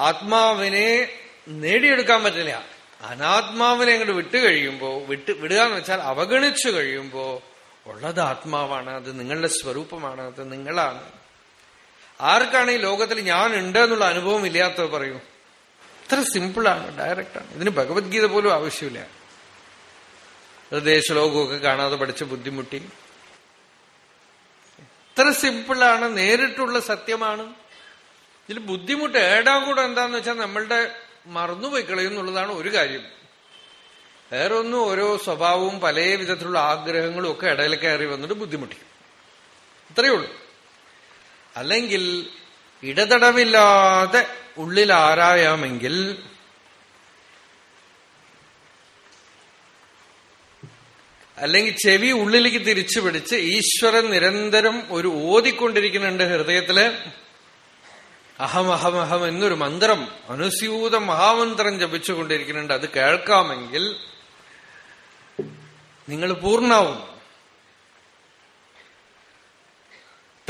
ആത്മാവിനെ നേടിയെടുക്കാൻ പറ്റില്ല. അനാത്മാവിനെ അങ്ങോട്ട് വിട്ടു കഴിയുമ്പോ വിട്ട് വിടുക എന്ന് വെച്ചാൽ അവഗണിച്ചു കഴിയുമ്പോ ഉള്ളത് ആത്മാവാണ് അത് നിങ്ങളുടെ സ്വരൂപമാണ് അത് നിങ്ങളാണ്. ആർക്കാണ് ഈ ലോകത്തിൽ ഞാൻ ഉണ്ട് എന്നുള്ള അനുഭവം ഇല്ലാത്തത് പറയൂ. ഇത്ര സിമ്പിളാണ് ഡയറക്റ്റാണ്. ഇതിന് ഭഗവത്ഗീത പോലും ആവശ്യമില്ല. ഹൃദയ ശ്ലോകമൊക്കെ കാണാതെ പഠിച്ച ബുദ്ധിമുട്ടി. ഇത്ര സിമ്പിളാണ് നേരിട്ടുള്ള സത്യമാണ്. ഇതിൽ ബുദ്ധിമുട്ട് ഏടാകൂടെ എന്താന്ന് വെച്ചാൽ നമ്മളുടെ മറന്നുപോയി കളയുന്നുള്ളതാണ് ഒരു കാര്യം. വേറെ ഒന്നും ഓരോ സ്വഭാവവും പല വിധത്തിലുള്ള ആഗ്രഹങ്ങളും ഒക്കെ ഇടയിൽ കയറി വന്നിട്ട് ബുദ്ധിമുട്ടിക്കും. ഇത്രയേ ഉള്ളൂ. അല്ലെങ്കിൽ ഇടതടവില്ലാതെ ഉള്ളിൽ ആരായാമെങ്കിൽ അല്ലെങ്കിൽ ചെവി ഉള്ളിലേക്ക് തിരിച്ചു പിടിച്ച് ഈശ്വരൻ നിരന്തരം ഒരു ഓതിക്കൊണ്ടിരിക്കുന്നുണ്ട് ഹൃദയത്തിൽ. അഹം അഹം അഹം എന്നൊരു മന്ത്രം അനുസ്യൂത മഹാമന്ത്രം ജപിച്ചുകൊണ്ടിരിക്കുന്നുണ്ട്. അത് കേൾക്കാമെങ്കിൽ നിങ്ങൾ പൂർണാവും.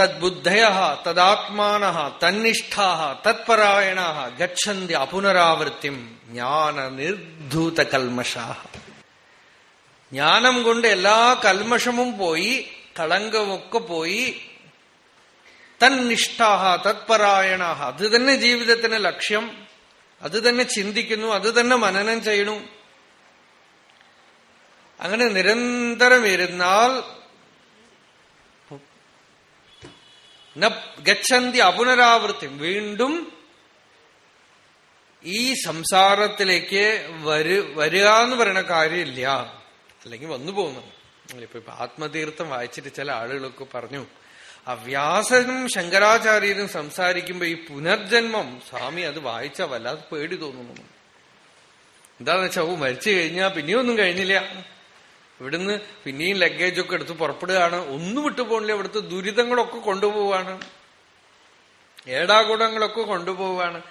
തദ്ബുദ്ധയ തദാത്മാന തന്നിഷ്ഠാ തത്പരായണ ഗച്ഛന്തി അപുനരാവൃത്തിം ജ്ഞാന നിർധൂത കൽമഷാ ജ്ഞാനം കൊണ്ട് എല്ലാ കൽമഷമും പോയി കളങ്കമൊക്കെ പോയി തന്നിഷ്ഠാഹ തത്പരായണ അത് തന്നെ ജീവിതത്തിന് ലക്ഷ്യം. അത് തന്നെ ചിന്തിക്കുന്നു. അത് തന്നെ മനനം ചെയ്യണു അങ്ങനെ നിരന്തരം ഇരുന്നാൽ ഗച്ഛന്തി അപുനരാവൃത്തി. വീണ്ടും ഈ സംസാരത്തിലേക്ക് വരു വരിക എന്ന് പറയുന്ന കാര്യമില്ല. അല്ലെങ്കിൽ വന്നു പോകുന്നു. ഇപ്പൊ ആത്മതീർത്ഥം വായിച്ചിട്ട് ചില ആളുകളൊക്കെ പറഞ്ഞു ആ വ്യാസനും ശങ്കരാചാര്യരും സംസാരിക്കുമ്പോ ഈ പുനർജന്മം സ്വാമി അത് വായിച്ച വല്ലാതെ പേടി തോന്നുന്നു. എന്താന്ന് വെച്ചാൽ ഓ മരിച്ചു കഴിഞ്ഞാൽ പിന്നെയൊന്നും കഴിഞ്ഞില്ല. ഇവിടുന്ന് പിന്നെയും ലഗേജൊക്കെ എടുത്ത് പുറപ്പെടുകയാണ്. ഒന്നും വിട്ടുപോകണില്ല ഇവിടുത്തെ ദുരിതങ്ങളൊക്കെ കൊണ്ടുപോവാണ്. ഏടാകുടങ്ങളൊക്കെ കൊണ്ടുപോവാണ്.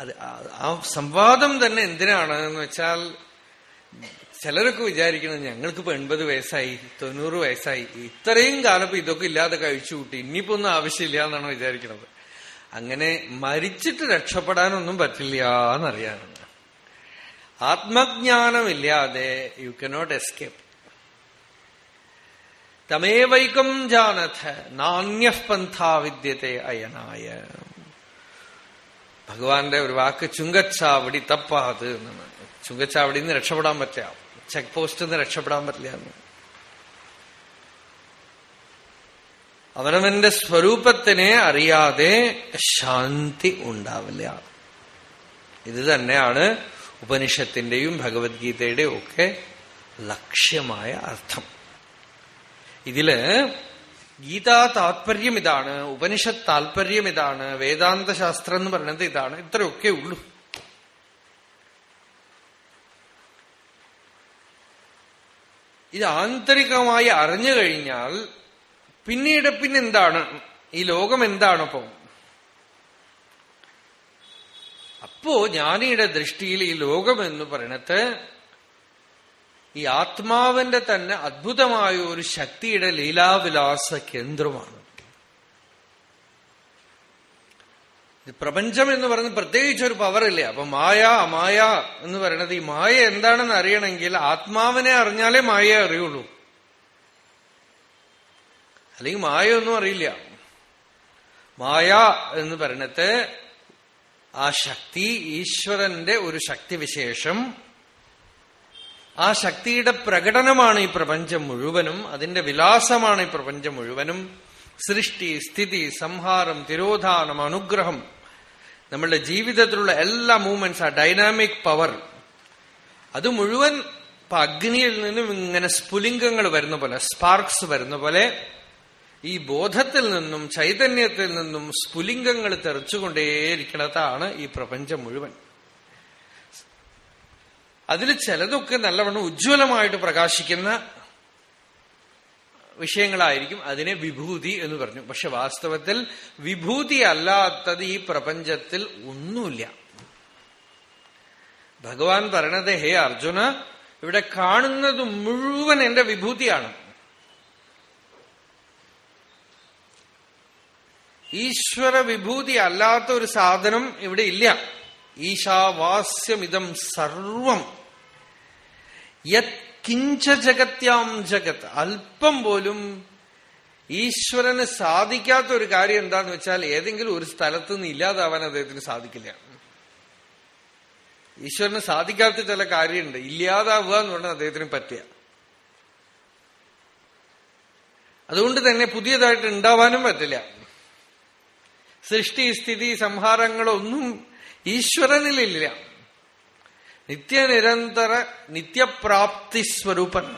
അത് ആ സംവാദം തന്നെ എന്തിനാണ് എന്ന് വെച്ചാൽ ചിലരൊക്കെ വിചാരിക്കണം ഞങ്ങൾക്കിപ്പോ എൺപത് വയസ്സായി തൊണ്ണൂറ് വയസ്സായി. ഇത്രയും കാലം ഇപ്പൊ ഇതൊക്കെ ഇല്ലാതെ കഴിച്ചു കൂട്ടി ഇനിയിപ്പോ ഒന്നും ആവശ്യമില്ല എന്നാണ് വിചാരിക്കുന്നത്. അങ്ങനെ മരിച്ചിട്ട് രക്ഷപ്പെടാനൊന്നും പറ്റില്ല എന്നറിയാനാണ് ആത്മജ്ഞാനമില്ലാതെ യു കനോട്ട് എസ്കേപ്പ് തമേവൈകം ജാനഥ നാണ്യപന്ഥാ വിദ്യത്തെ അയനായ. ഭഗവാന്റെ ഒരു വാക്ക് ചുങ്കച്ചാവടി തപ്പാത് എന്നാണ്. ചുങ്കച്ചാവടിയിൽ നിന്ന് രക്ഷപ്പെടാൻ പറ്റില്ല. ചെക്ക് പോസ്റ്റിൽ നിന്ന് രക്ഷപ്പെടാൻ പറ്റില്ല എന്ന് അവനവന്റെ സ്വരൂപത്തിനെ അറിയാതെ ശാന്തി ഉണ്ടാവില്ല. ഇത് തന്നെയാണ് ഉപനിഷത്തിന്റെയും ഭഗവത്ഗീതയുടെയും ഒക്കെ ലക്ഷ്യമായ അർത്ഥം. ഇതിൽ ഗീതാ താത്പര്യം ഇതാണ് ഉപനിഷത്ത് താല്പര്യം ഇതാണ് വേദാന്ത ശാസ്ത്രം എന്ന് പറയുന്നത് ഇതാണ് ഇത്രയൊക്കെ ഉള്ളൂ. ഇത് ആന്തരികമായി അറിഞ്ഞു കഴിഞ്ഞാൽ പിന്നീട് പിന്നെന്താണ്? ഈ ലോകം എന്താണിപ്പോ അപ്പോ ജ്ഞാനിയുടെ ദൃഷ്ടിയിൽ ഈ ലോകം എന്ന് പറയണത് ഈ ആത്മാവിന്റെ തന്നെ അദ്ഭുതമായ ഒരു ശക്തിയുടെ ലീലാവിലാസ കേന്ദ്രമാണ്. പ്രപഞ്ചം എന്ന് പറയുന്നത് പ്രത്യേകിച്ച് ഒരു പവറില്ല അപ്പൊ മായ അമായ എന്ന് പറയുന്നത് ഈ മായ എന്താണെന്ന് അറിയണമെങ്കിൽ ആത്മാവിനെ അറിഞ്ഞാലേ മായയെ അറിയുള്ളൂ. അല്ലെങ്കിൽ മായ ഒന്നും അറിയില്ല. മായ എന്ന് പറയണത് ആ ശക്തി ഈശ്വരന്റെ ഒരു ശക്തിവിശേഷം ആ ശക്തിയുടെ പ്രകടനമാണ് ഈ പ്രപഞ്ചം മുഴുവനും. അതിന്റെ വിലാസമാണ് ഈ പ്രപഞ്ചം മുഴുവനും. സൃഷ്ടി സ്ഥിതി സംഹാരം തിരോധാനം അനുഗ്രഹം. നമ്മളുടെ ജീവിതത്തിലുള്ള എല്ലാ മൂവ്മെന്റ്സ് ആ ഡൈനാമിക് പവർ അത് മുഴുവൻ ഇപ്പൊ അഗ്നിയിൽ നിന്നും ഇങ്ങനെ സ്ഫുലിംഗങ്ങൾ വരുന്ന പോലെ സ്പാർക്സ് വരുന്ന പോലെ ഈ ബോധത്തിൽ നിന്നും ചൈതന്യത്തിൽ നിന്നും സ്ഫുലിംഗങ്ങൾ തെറിച്ചുകൊണ്ടേയിരിക്കണതാണ് ഈ പ്രപഞ്ചം മുഴുവൻ. അതിൽ ചിലതൊക്കെ നല്ലവണ്ണം ഉജ്ജ്വലമായിട്ട് പ്രകാശിക്കുന്ന വിഷയങ്ങളായിരിക്കും അതിനെ വിഭൂതി എന്ന് പറഞ്ഞു. പക്ഷെ വാസ്തവത്തിൽ വിഭൂതി അല്ലാത്തത് ഈ പ്രപഞ്ചത്തിൽ ഒന്നുമില്ല. ഭഗവാൻ പറയണത് ഹേ അർജുന ഇവിടെ കാണുന്നത് മുഴുവൻ എന്റെ വിഭൂതിയാണ്. ഈശ്വര വിഭൂതി അല്ലാത്ത ഒരു സാധനം ഇവിടെ ഇല്ല. ഈശാവാസ്യമിതം സർവം. യത് കിഞ്ച ജഗത്യാം ജഗത്. അല്പം പോലും ഈശ്വരന് സാധിക്കാത്ത ഒരു കാര്യം എന്താന്ന് വെച്ചാൽ ഏതെങ്കിലും ഒരു സ്ഥലത്ത് നിന്ന് ഇല്ലാതാവാൻ അദ്ദേഹത്തിന് സാധിക്കില്ല. ഈശ്വരന് സാധിക്കാത്ത ചില കാര്യമുണ്ട്. ഇല്ലാതാവുക എന്ന് പറഞ്ഞാൽ അദ്ദേഹത്തിന് പറ്റുക. അതുകൊണ്ട് തന്നെ പുതിയതായിട്ട് ഉണ്ടാവാനും പറ്റില്ല. സൃഷ്ടി സ്ഥിതി സംഹാരങ്ങളൊന്നും ഈശ്വരനിലില്ല. നിത്യനിരന്തര നിത്യപ്രാപ്തി സ്വരൂപൻ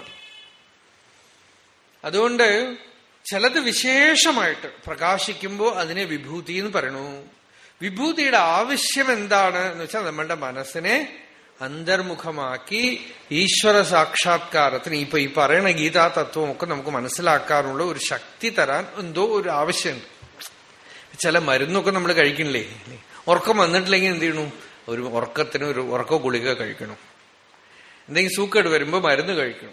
അതുകൊണ്ട് ചിലത് വിശേഷമായിട്ട് പ്രകാശിക്കുമ്പോൾ അതിനെ വിഭൂതി എന്ന് പറയണു. വിഭൂതിയുടെ ആവശ്യം എന്താണ് എന്ന് വെച്ചാൽ നമ്മളുടെ മനസ്സിനെ അന്തർമുഖമാക്കി ഈശ്വര സാക്ഷാത്കാരത്തിന് ഇപ്പൊ ഈ പറയണ ഗീതാ തത്വമൊക്കെ നമുക്ക് മനസ്സിലാക്കാനുള്ള ഒരു ശക്തി തരാൻ എന്തോ ഒരു ആവശ്യമുണ്ട്. ചില മരുന്നൊക്കെ നമ്മൾ കഴിക്കണില്ലേ? ഉറക്കം വന്നിട്ടില്ലെങ്കിൽ എന്ത് ചെയ്യണു? ഒരു ഉറക്കത്തിന് ഒരു ഉറക്ക ഗുളിക കഴിക്കണം. എന്തെങ്കിലും സൂക്കേട് വരുമ്പോൾ മരുന്ന് കഴിക്കണം.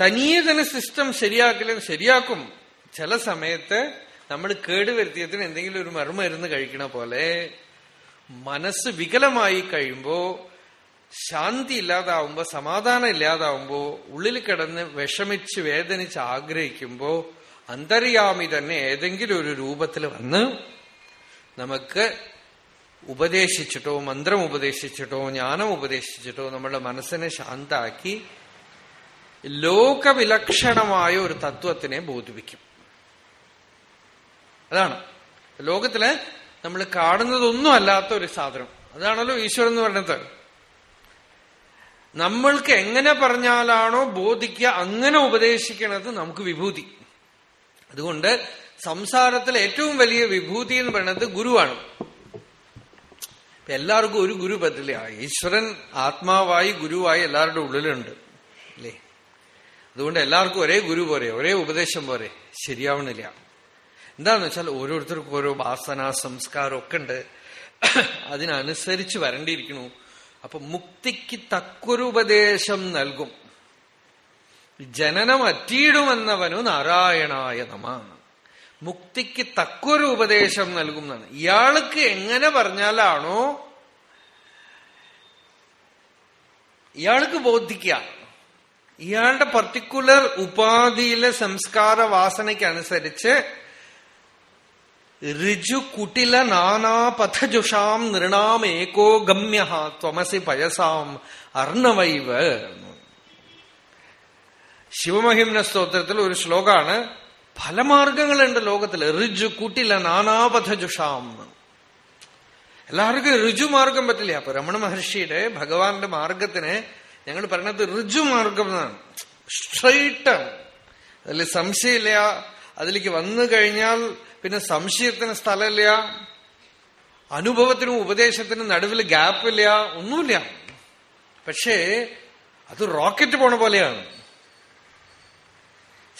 തനിയെ തന്നെ സിസ്റ്റം ശരിയാക്കില്ല ശരിയാക്കും. ചില സമയത്ത് നമ്മൾ കേടുവരുത്തിയതിന് എന്തെങ്കിലും ഒരു മറുമരുന്ന് കഴിക്കണ പോലെ മനസ്സ് വികലമായി കഴിയുമ്പോൾ ശാന്തി ഇല്ലാതാവുമ്പോൾ സമാധാനം ഇല്ലാതാവുമ്പോൾ ഉള്ളിൽ കിടന്ന് വിഷമിച്ച് വേദനിച്ച് ആഗ്രഹിക്കുമ്പോൾ അന്തര്യാമി തന്നെ ഏതെങ്കിലും ഒരു രൂപത്തിൽ വന്ന് നമുക്ക് ഉപദേശിച്ചിട്ടോ മന്ത്രം ഉപദേശിച്ചിട്ടോ ജ്ഞാനം ഉപദേശിച്ചിട്ടോ നമ്മളുടെ മനസ്സിനെ ശാന്താക്കി ലോകവിലക്ഷണമായ ഒരു തത്വത്തിനെ ബോധിപ്പിക്കും. അതാണ്. ലോകത്തിൽ നമ്മൾ കാണുന്നതൊന്നും അല്ലാത്ത ഒരു സാധനം. അതാണല്ലോ ഈശ്വരൻ എന്ന് പറയുന്നത്. നമ്മൾക്ക് എങ്ങനെ പറഞ്ഞാലാണോ ബോധിക്കുക അങ്ങനെ ഉപദേശിക്കണത് നമുക്ക് വിഭൂതി. അതുകൊണ്ട് സംസാരത്തിൽ ഏറ്റവും വലിയ വിഭൂതി എന്ന് പറയുന്നത് ഗുരുവാണ്. എല്ലാവർക്കും ഒരു ഗുരു പറ്റില്ല. ഈശ്വരൻ ആത്മാവായി ഗുരുവായി എല്ലാവരുടെ ഉള്ളിലുണ്ട്. അല്ലേ? അതുകൊണ്ട് എല്ലാവർക്കും ഒരേ ഗുരു പോരെ ഒരേ ഉപദേശം പോരെ. ശരിയാവണില്ല. എന്താന്ന് വെച്ചാൽ ഓരോരുത്തർക്കും ഓരോ വാസന സംസ്കാരം ഒക്കെ ഉണ്ട്. അതിനനുസരിച്ച് വരണ്ടിയിരിക്കണു അപ്പൊ മുക്തിക്ക് തക്കൊരു ഉപദേശം നൽകും. ജനനം അറ്റീടുമെന്നവനു നാരായണായ നമ. മുക്തിക്ക് തക്കൊരു ഉപദേശം നൽകും എന്നാണ്. ഇയാൾക്ക് എങ്ങനെ പറഞ്ഞാലാണോ ഇയാൾക്ക് ബോധിക്കുക ഇയാളുടെ പർട്ടിക്കുലർ ഉപാധിയിലെ സംസ്കാര വാസനയ്ക്കനുസരിച്ച് ഋജു കുട്ടില നാനാപഥജുഷാം നൃണാം ഏകോ ഗമ്യ ത്വമസി പയസാം അർണവൈവ്. ശിവമഹിംന സ്തോത്രത്തിൽ ഒരു ശ്ലോകാണ് പല മാർഗങ്ങളുണ്ട് ലോകത്തിൽ ഋജു കൂട്ടില്ല നാനാപഥ ജുഷാം എല്ലാവർക്കും ഋജു മാർഗം പറ്റില്ല? അപ്പൊ രമണ മഹർഷിയുടെ ഭഗവാന്റെ മാർഗത്തിന് ഞങ്ങൾ ഋജു ഋജുമാർഗം എന്നാണ്. സ്ട്രൈറ്റ് അതിൽ സംശയമില്ല. അതിലേക്ക് വന്നു കഴിഞ്ഞാൽ പിന്നെ സംശയത്തിന് സ്ഥലമില്ല. അനുഭവത്തിനും ഉപദേശത്തിനും നടുവിൽ ഗ്യാപ്പില്ല ഒന്നുമില്ല. പക്ഷേ അത് റോക്കറ്റ് പോണ പോലെയാണ്.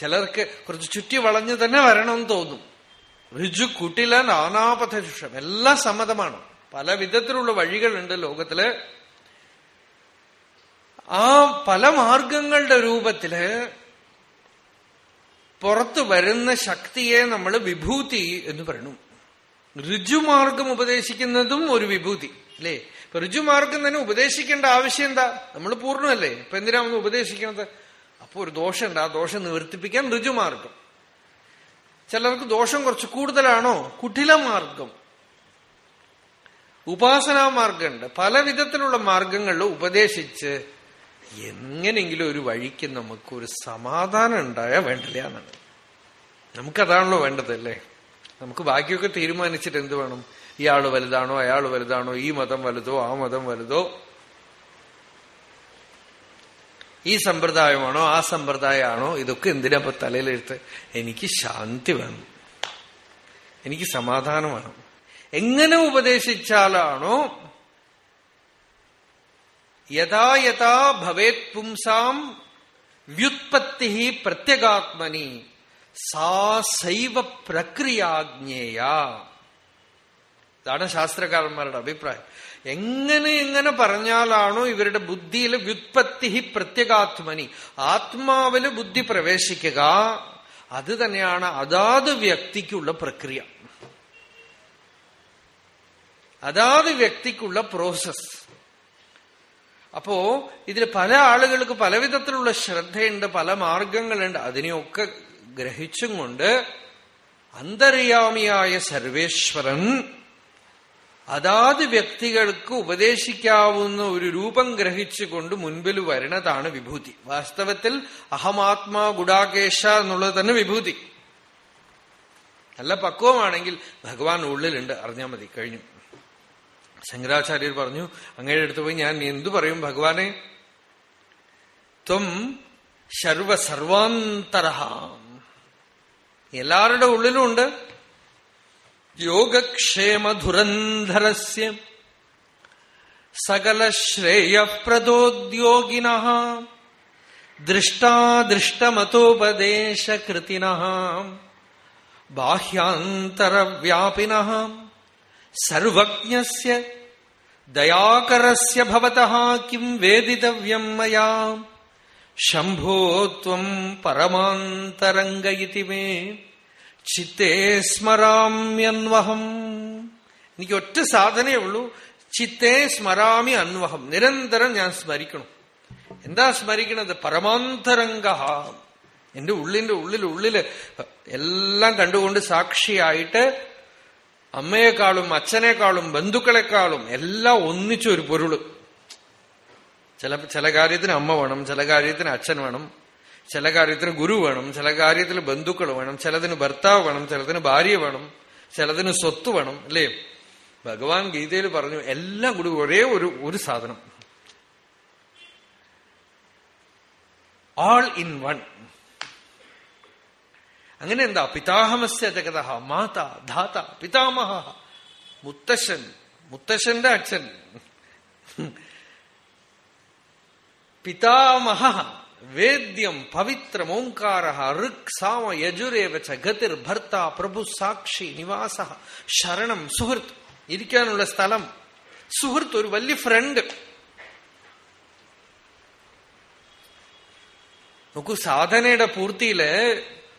ചിലർക്ക് കുറച്ച് ചുറ്റി വളഞ്ഞു തന്നെ വരണമെന്ന് തോന്നും. ഋജു കുട്ടില ശിക്ഷം എല്ലാം സമ്മതമാണ്. പല വിധത്തിലുള്ള വഴികളുണ്ട് ലോകത്തിൽ. ആ പല മാർഗങ്ങളുടെ രൂപത്തിൽ പുറത്തു വരുന്ന ശക്തിയെ നമ്മൾ വിഭൂതി എന്ന് പറയണം. ഋജുമാർഗം ഉപദേശിക്കുന്നതും ഒരു വിഭൂതി അല്ലേ? ഇപ്പൊ ഋജുമാർഗം തന്നെ ഉപദേശിക്കേണ്ട ആവശ്യം എന്താ? നമ്മൾ പൂർണമല്ലേ? ഇപ്പൊ എന്തിനാ ഒന്ന് ഉപദേശിക്കുന്നത് അപ്പൊ ഒരു ദോഷമുണ്ട് ആ ദോഷം നിവർത്തിപ്പിക്കാൻ ഋജുമാർഗം ചിലർക്ക് ദോഷം കുറച്ച് കൂടുതലാണോ? കുട്ടില മാർഗം. ഉപാസനാ മാർഗമുണ്ട്. പല വിധത്തിലുള്ള മാർഗങ്ങളിൽ ഉപദേശിച്ച് എങ്ങനെങ്കിലും ഒരു വഴിക്ക് നമുക്ക് ഒരു സമാധാനം ഉണ്ടായാൽ വേണ്ടില്ല എന്നാണ്. നമുക്കതാണല്ലോ വേണ്ടതല്ലേ നമുക്ക് ബാക്കിയൊക്കെ തീരുമാനിച്ചിട്ട് എന്ത് വേണം? ഇയാൾ വലുതാണോ? അയാൾ വലുതാണോ? ഈ മതം വലുതോ? ആ മതം വലുതോ? ഈ സമ്പ്രദായമാണോ ആ സമ്പ്രദായമാണോ ഇതൊക്കെ എന്തിനാ ഇപ്പൊ തലയിലെടുത്ത് എനിക്ക് ശാന്തി വേണം. എനിക്ക് സമാധാനം വേണം. എങ്ങനെ ഉപദേശിച്ചാലാണോ യഥാ യഥാ ഭവേത് പുംസാം വ്യുത്പത്തി പ്രത്യഗാത്മനി സാ സൈവ പ്രക്രിയാജ്ഞേയ. ഇതാണ് ശാസ്ത്രകാരന്മാരുടെ അഭിപ്രായം. എങ്ങനെ എങ്ങനെ പറഞ്ഞാലാണോ ഇവരുടെ ബുദ്ധിയിൽ വ്യുത്പത്തി പ്രത്യേകാത്മനി ആത്മാവിൽ ബുദ്ധി പ്രവേശിക്കുക അത് തന്നെയാണ് അതാത് വ്യക്തിക്കുള്ള പ്രക്രിയ. അതാത് വ്യക്തിക്കുള്ള പ്രോസസ് അപ്പോ ഇതിൽ പല ആളുകൾക്ക് പല വിധത്തിലുള്ള ശ്രദ്ധയുണ്ട് പല മാർഗങ്ങളുണ്ട്. അതിനെയൊക്കെ ഗ്രഹിച്ചും കൊണ്ട് അന്തര്യാമിയായ സർവേശ്വരൻ അതാത് വ്യക്തികൾക്ക് ഉപദേശിക്കാവുന്ന ഒരു രൂപം ഗ്രഹിച്ചുകൊണ്ട് മുൻപിൽ വരണതാണ് വിഭൂതി. വാസ്തവത്തിൽ അഹമാത്മാ ഗുഡാകേശ എന്നുള്ളത് തന്നെ വിഭൂതി. നല്ല പക്വമാണെങ്കിൽ ഭഗവാൻ ഉള്ളിലുണ്ട് അറിഞ്ഞാൽ മതി കഴിഞ്ഞു. ശങ്കരാചാര്യർ പറഞ്ഞു അങ്ങയുടെ അടുത്ത് പോയി ഞാൻ എന്തു പറയും ഭഗവാനെ? ത്വം സർവ സർവാന്തര എല്ലാവരുടെ ഉള്ളിലും ഉണ്ട്. യോഗക്ഷേമധുരന്ധരസ്യ സകലശ്രേയപ്രദോദ്യോഗിന ദൃഷ്ടാദൃഷ്ടമതോപദേശകൃതിന ബാഹ്യാന്തരവ്യാപിന സർവജ്ഞസ്യ ദയാകരസ്യ ഭവതഃ കിം വേദിതവ്യം മയാ ശംഭോ ത്വം പരമാന്തരംഗ ഇതി മേ ചിത്തേ സ്മരാമ്യന്വഹം എനിക്ക് ഒറ്റ സാധനയേ ഉള്ളൂ. ചിത്തേ സ്മരാമി അന്വഹം. നിരന്തരം ഞാൻ സ്മരിക്കണം. എന്താ സ്മരിക്കണത്? പരമാന്തരംഗ. എന്റെ ഉള്ളിന്റെ ഉള്ളിൽ ഉള്ളിൽ എല്ലാം കണ്ടുകൊണ്ട് സാക്ഷിയായിട്ട് അമ്മയെക്കാളും അച്ഛനേക്കാളും ബന്ധുക്കളെക്കാളും എല്ലാം ഒന്നിച്ചൊരു പൊരുൾ. ചില ചില കാര്യത്തിന് അമ്മ വേണം ചില കാര്യത്തിന് അച്ഛൻ വേണം. ചില കാര്യത്തിന് ഗുരു വേണം ചില കാര്യത്തിൽ ബന്ധുക്കൾ വേണം ചിലതിന് ഭർത്താവ് വേണം ചിലതിന് ഭാര്യ വേണം ചിലതിന് സ്വത്ത് വേണം അല്ലേ? ഭഗവാൻ ഗീതയിൽ പറഞ്ഞു എല്ലാം കൂടി ഒരേ ഒരു ഒരു സാധനം. ആൾ ഇൻ വൺ അങ്ങനെ എന്താ? പിതാഹമസ്യ ജഗത മാത ധാത പിതാമഹ മുത്തശ്ശൻ മുത്തശ്ശന്റെ അച്ഛൻ. പിതാമഹ. വേദ്യം പവിത്രം ഓംകാര ഋക് സാമ യജുരേവ ച ഗതിർ ഭർത്ത പ്രഭു സാക്ഷി നിവാസ ശരണം സുഹൃത്ത് ഇരിക്കാനുള്ള സ്ഥലം സുഹൃത്ത് ഒരു വലിയ ഫ്രണ്ട് നോക്കൂ സാധനയുടെ പൂർത്തിയിൽ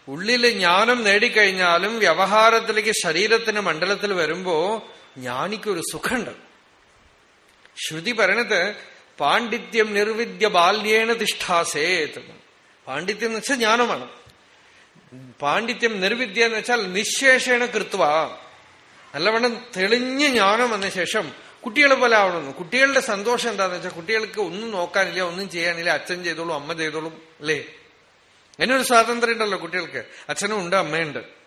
ഉള്ളിൽ ജ്ഞാനം നേടിക്കഴിഞ്ഞാലും വ്യവഹാരത്തിലേക്ക് ശരീരത്തിന് മണ്ഡലത്തിൽ വരുമ്പോ ജ്ഞാനിക്കൊരു സുഖമുണ്ട്. ശ്രുതി പറയണത് പാണ്ഡിത്യം നിർവിദ്യ ബാല്യേന തിഷ്ഠാസേത്. പാണ്ഡിത്യം എന്ന് വെച്ചാൽ ജ്ഞാനമാണ്. പാണ്ഡിത്യം നിർവിദ്യ എന്ന് വെച്ചാൽ നിശേഷേണ കൃത്വ. നല്ലവണ്ണം തെളിഞ്ഞ് ജ്ഞാനം വന്ന ശേഷം കുട്ടികളെ പോലെ ആവണമെന്ന്. കുട്ടികളുടെ സന്തോഷം എന്താന്ന് വെച്ചാൽ കുട്ടികൾക്ക് ഒന്നും നോക്കാനില്ല ഒന്നും ചെയ്യാനില്ല. അച്ഛൻ ചെയ്തോളും അമ്മ ചെയ്തോളും അല്ലേ? അങ്ങനെ ഒരു സ്വാതന്ത്ര്യം ഉണ്ടല്ലോ കുട്ടികൾക്ക്. അച്ഛനും ഉണ്ട് അമ്മയുണ്ട്.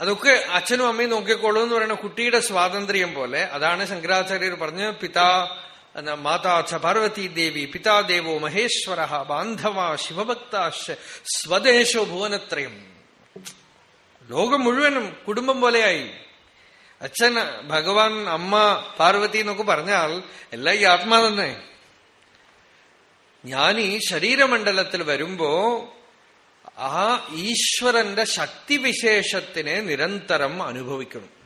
അതൊക്കെ അച്ഛനും അമ്മയും നോക്കിക്കോളൂ എന്ന് പറയുന്ന കുട്ടിയുടെ സ്വാതന്ത്ര്യം പോലെ അതാണ് ശങ്കരാചാര്യർ പറഞ്ഞ് പിതാ മാതാ ച പാർവതി ദേവി പിതാദേവോ മഹേശ്വര ബാന്ധവ ശിവഭക്താശ സ്വദേശോ ഭുവനത്രയം. ലോകം മുഴുവനും കുടുംബം പോലെയായി. അച്ഛൻ ഭഗവാൻ അമ്മ പാർവതി എന്നൊക്കെ പറഞ്ഞാൽ എല്ലാം ഈ ആത്മാ തന്നെ. ഞാൻ ശരീരമണ്ഡലത്തിൽ വരുമ്പോ ആ ഈശ്വരന്റെ ശക്തിവിശേഷത്തിനെ നിരന്തരം അനുഭവിക്കണം.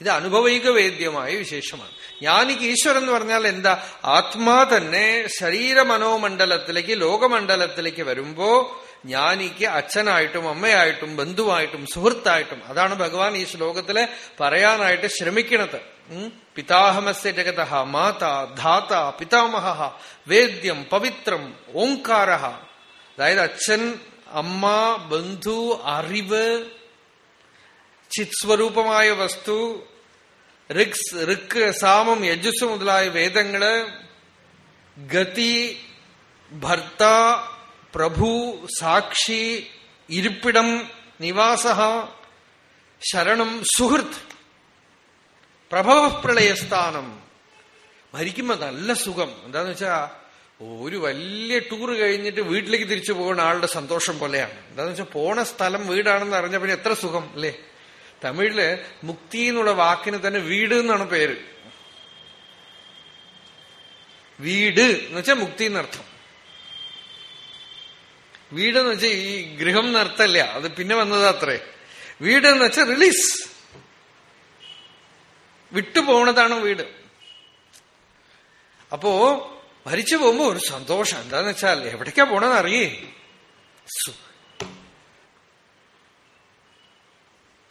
ഇത് അനുഭവിക വേദ്യമായ വിശേഷമാണ്. ജ്ഞാനിക്ക് ഈശ്വരൻ എന്ന് പറഞ്ഞാൽ എന്താ? ആത്മാ തന്നെ ശരീരമനോമണ്ഡലത്തിലേക്ക് ലോകമണ്ഡലത്തിലേക്ക് വരുമ്പോ ജ്ഞാനിക്ക് അച്ഛനായിട്ടും അമ്മയായിട്ടും ബന്ധുവായിട്ടും സുഹൃത്തായിട്ടും അതാണ് ഭഗവാൻ ഈ ശ്ലോകത്തിൽ പറയാനായിട്ട് ശ്രമിക്കണത്. പിതാഹമസ്യ ജഗത മാത ധാത പിതാമഹ വേദ്യം പവിത്രം ഓംകാര അതായത് അച്ഛൻ അമ്മ ബന്ധു അറിവ് ചിത്സ്വരൂപമായ വസ്തു റിക്സ് റിക്ക് സാമം യജുസ് മുതലായ വേദങ്ങൾ ഗതി ഭർത്ത പ്രഭു സാക്ഷി ഇരിപ്പിടം നിവാസ ശരണം സുഹൃത്ത് പ്രഭവ പ്രളയസ്ഥാനം മരിക്കുമ്പോ നല്ല സുഖം. എന്താന്ന് വെച്ചാ ഒരു വലിയ ടൂർ കഴിഞ്ഞിട്ട് വീട്ടിലേക്ക് തിരിച്ചു പോകുന്ന ആളുടെ സന്തോഷം പോലെയാണ്. എന്താണെന്ന് വെച്ചാൽ പോണ സ്ഥലം വീടാണെന്ന് അറിഞ്ഞ പിന്നെ എത്ര സുഖം അല്ലേ? തമിഴിൽ മുക്തി എന്നുള്ള വാക്കിന് തന്നെ വീട് എന്നാണ് പേര്. വീട് എന്ന് വെച്ചാൽ മുക്തി എന്നർത്ഥം. വീട് എന്ന് വെച്ചാൽ ഈ ഗൃഹം നർത്തല്ല അത് പിന്നെ വന്നത് അത്രേ. വീട് എന്ന് വെച്ചാൽ റിലീസ് വിട്ടുപോണതാണ് വീട്. അപ്പോ മരിച്ചു പോകുമ്പോ ഒരു സന്തോഷം. എന്താന്ന് വെച്ചാൽ എവിടേക്കാ പോണെന്ന് അറിയേ.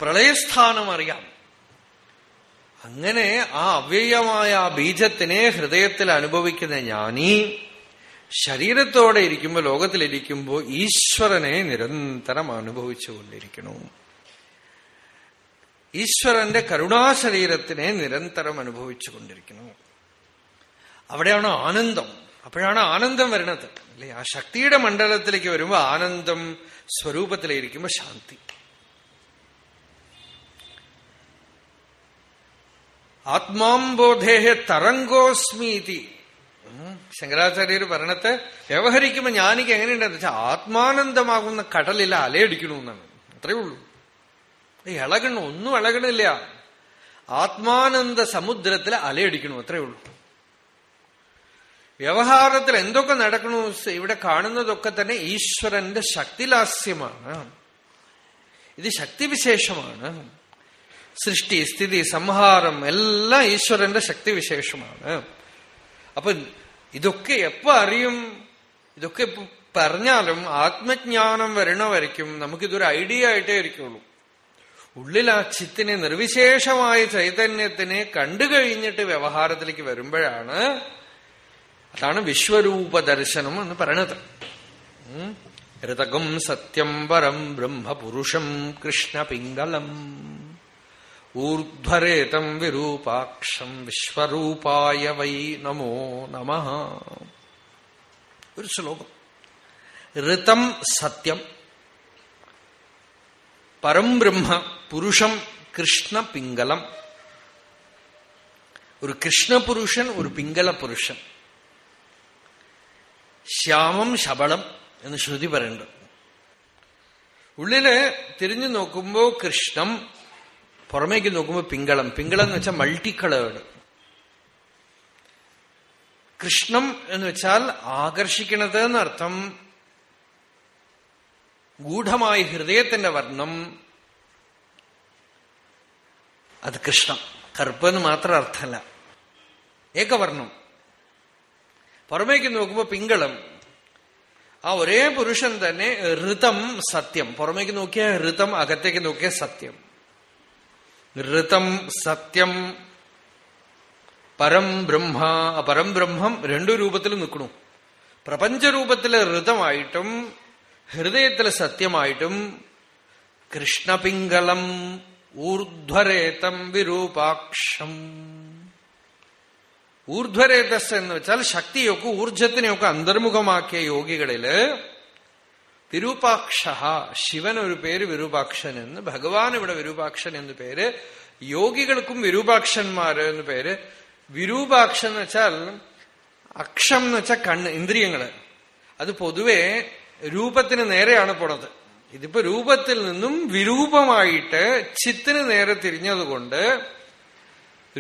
പ്രളയസ്ഥാനം അറിയാം. അങ്ങനെ ആ അവ്യയമായ ആ ബീജത്തിനെ ഹൃദയത്തിൽ അനുഭവിക്കുന്ന ജ്ഞാനി ശരീരത്തോടെ ഇരിക്കുമ്പോൾ ലോകത്തിലിരിക്കുമ്പോൾ ഈശ്വരനെ നിരന്തരം അനുഭവിച്ചുകൊണ്ടിരിക്കണു ഈശ്വരന്റെ കരുണാശരീരത്തിനെ നിരന്തരം അനുഭവിച്ചുകൊണ്ടിരിക്കുന്നു അവിടെയാണ് ആനന്ദം? അപ്പോഴാണ് ആനന്ദം വരുന്നത്. അല്ലെ? ആ ശക്തിയുടെ മണ്ഡലത്തിലേക്ക് വരുമ്പോൾ ആനന്ദം സ്വരൂപത്തിലിരിക്കുമ്പോൾ ശാന്തി. ആത്മാംബോധേഹ തരംഗോസ്മീതി. ശങ്കരാചാര്യർ പറഞ്ഞത് വ്യവഹരിക്കുമ്പോ ഞാനിക്ക് എങ്ങനെയുണ്ടെന്ന് വെച്ചാൽ ആത്മാനന്ദമാകുന്ന കടലിൽ അലയടിക്കണമെന്നാണ് അത്രേ ഉള്ളൂ. ഇളകണ ഒന്നും ഇളകണില്ല. ആത്മാനന്ദ സമുദ്രത്തിൽ അലയടിക്കണു അത്രേ ഉള്ളൂ. വ്യവഹാരത്തിൽ എന്തൊക്കെ നടക്കണു ഇവിടെ കാണുന്നതൊക്കെ തന്നെ ഈശ്വരന്റെ ശക്തിലാസ്യമാണ്. ഇത് ശക്തിവിശേഷമാണ്. സൃഷ്ടി സ്ഥിതി സംഹാരം എല്ലാം ഈശ്വരന്റെ ശക്തിവിശേഷമാണ്. അപ്പൊ ഇതൊക്കെ എപ്പോ അറിയും? ഇതൊക്കെ പറഞ്ഞാലും ആത്മജ്ഞാനം വരണ വരയ്ക്കും നമുക്കിതൊരു ഐഡിയ ആയിട്ടേ ഇരിക്കുള്ളൂ. ഉള്ളിൽ ആ ചിത്തിനെ നിർവിശേഷമായ ചൈതന്യത്തിനെ കണ്ടു കഴിഞ്ഞിട്ട് വ്യവഹാരത്തിലേക്ക് വരുമ്പോഴാണ് അതാണ് വിശ്വരൂപ ദർശനം എന്ന് പറയണത്. ഋതകം സത്യം പരം ബ്രഹ്മപുരുഷം കൃഷ്ണപിംഗളം ഊർധ്വരേതം വിരൂപാക്ഷം വിശ്വരൂപായ വൈ നമോ നമ. ഒരു ശ്ലോകം. ഋതം സത്യം പരംബ്രഹ്മ പുരുഷം കൃഷ്ണപിംഗലം. ഒരു കൃഷ്ണപുരുഷൻ ഒരു പിംഗള പുരുഷൻ ശ്യാമം ശബളം എന്ന് ശ്രുതി പറയുന്നുണ്ട്. ഉള്ളിൽ തിരിഞ്ഞു നോക്കുമ്പോ കൃഷ്ണം പുറമേക്ക് നോക്കുമ്പോ പിങ്കളം. പിങ്കളം എന്ന് വെച്ചാൽ മൾട്ടി കളേർഡ് കൃഷ്ണം എന്ന് വെച്ചാൽ ആകർഷിക്കണത് എന്നർത്ഥം ഗൂഢമായ ഹൃദയത്തിന്റെ വർണം. അത് കൃഷ്ണം. കറുപ്പ് എന്ന് മാത്രം അർത്ഥമല്ല. ഏകവർണം പുറമേക്ക് നോക്കുമ്പോ പിങ്കളം. ആ ഒരേ പുരുഷൻ തന്നെ ഋതം സത്യം. പുറമേക്ക് നോക്കിയ ഋതം അകത്തേക്ക് നോക്കിയ സത്യം. ഋതം സത്യം പരം ബ്രഹ്മ പരം ബ്രഹ്മം രണ്ടു രൂപത്തിൽ നിൽക്കണു പ്രപഞ്ചരൂപത്തിലെ ഋതമായിട്ടും ഹൃദയത്തിലെ സത്യമായിട്ടും കൃഷ്ണപിംഗളം ഊർധ്വരേതം വിരൂപാക്ഷം. ഊർധ്വരേതസ് എന്ന് വെച്ചാൽ ശക്തിയൊക്കെ ഊർജത്തിനെയൊക്കെ അന്തർമുഖമാക്കിയ യോഗികളിൽ വിരൂപാക്ഷ ശിവൻ ഒരു പേര് വിരൂപാക്ഷൻ എന്ന് ഭഗവാൻ ഇവിടെ വിരൂപാക്ഷൻ എന്ന് പേര് യോഗികൾക്കും വിരൂപാക്ഷന്മാര് എന്ന് പേര്. വിരൂപാക്ഷൻ എന്ന് വെച്ചാൽ അക്ഷം എന്ന് വെച്ചാൽ കണ്ണ് ഇന്ദ്രിയങ്ങൾ. അത് പൊതുവെ രൂപത്തിന് നേരെയാണ് പോണത്. ഇതിപ്പോ രൂപത്തിൽ നിന്നും വിരൂപമായിട്ട് ചിത്തിന് നേരെ തിരിഞ്ഞതുകൊണ്ട്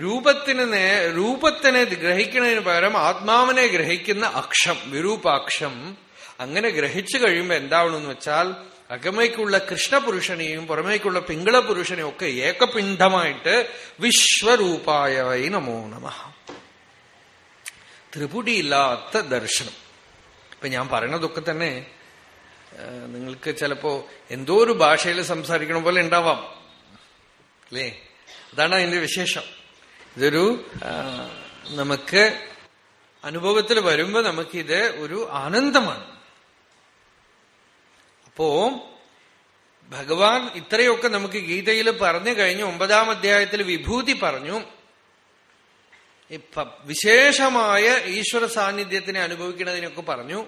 രൂപത്തിന് നേ രൂപത്തിനെ ഗ്രഹിക്കുന്നതിന് പകരം ആത്മാവിനെ ഗ്രഹിക്കുന്ന അക്ഷം വിരൂപാക്ഷം. അങ്ങനെ ഗ്രഹിച്ചു കഴിയുമ്പോൾ എന്താവണമെന്ന് വെച്ചാൽ അകമയ്ക്കുള്ള കൃഷ്ണപുരുഷനെയും പുറമേക്കുള്ള പിങ്കള പുരുഷനെയും ഒക്കെ ഏകപിണ്ഡമായിട്ട് വിശ്വരൂപായവൈ നമോ നമ. ത്രിപുടിയില്ലാത്ത ദർശനം. ഇപ്പൊ ഞാൻ പറയണതൊക്കെ തന്നെ നിങ്ങൾക്ക് ചിലപ്പോ എന്തോ ഒരു ഭാഷയിൽ സംസാരിക്കണ പോലെ ഉണ്ടാവാം. അല്ലേ? അതാണ് അതിന്റെ വിശേഷം. ഇതൊരു നമുക്ക് അനുഭവത്തിൽ വരുമ്പോ നമുക്കിത് ഒരു ആനന്ദമാണ്. അപ്പോ ഭഗവാൻ ഇത്രയൊക്കെ നമുക്ക് ഗീതയിൽ പറഞ്ഞു കഴിഞ്ഞു. ഒമ്പതാം അധ്യായത്തിൽ വിഭൂതി പറഞ്ഞു. വിശേഷമായ ഈശ്വര സാന്നിധ്യത്തിനെ അനുഭവിക്കുന്നതിനൊക്കെ പറഞ്ഞു.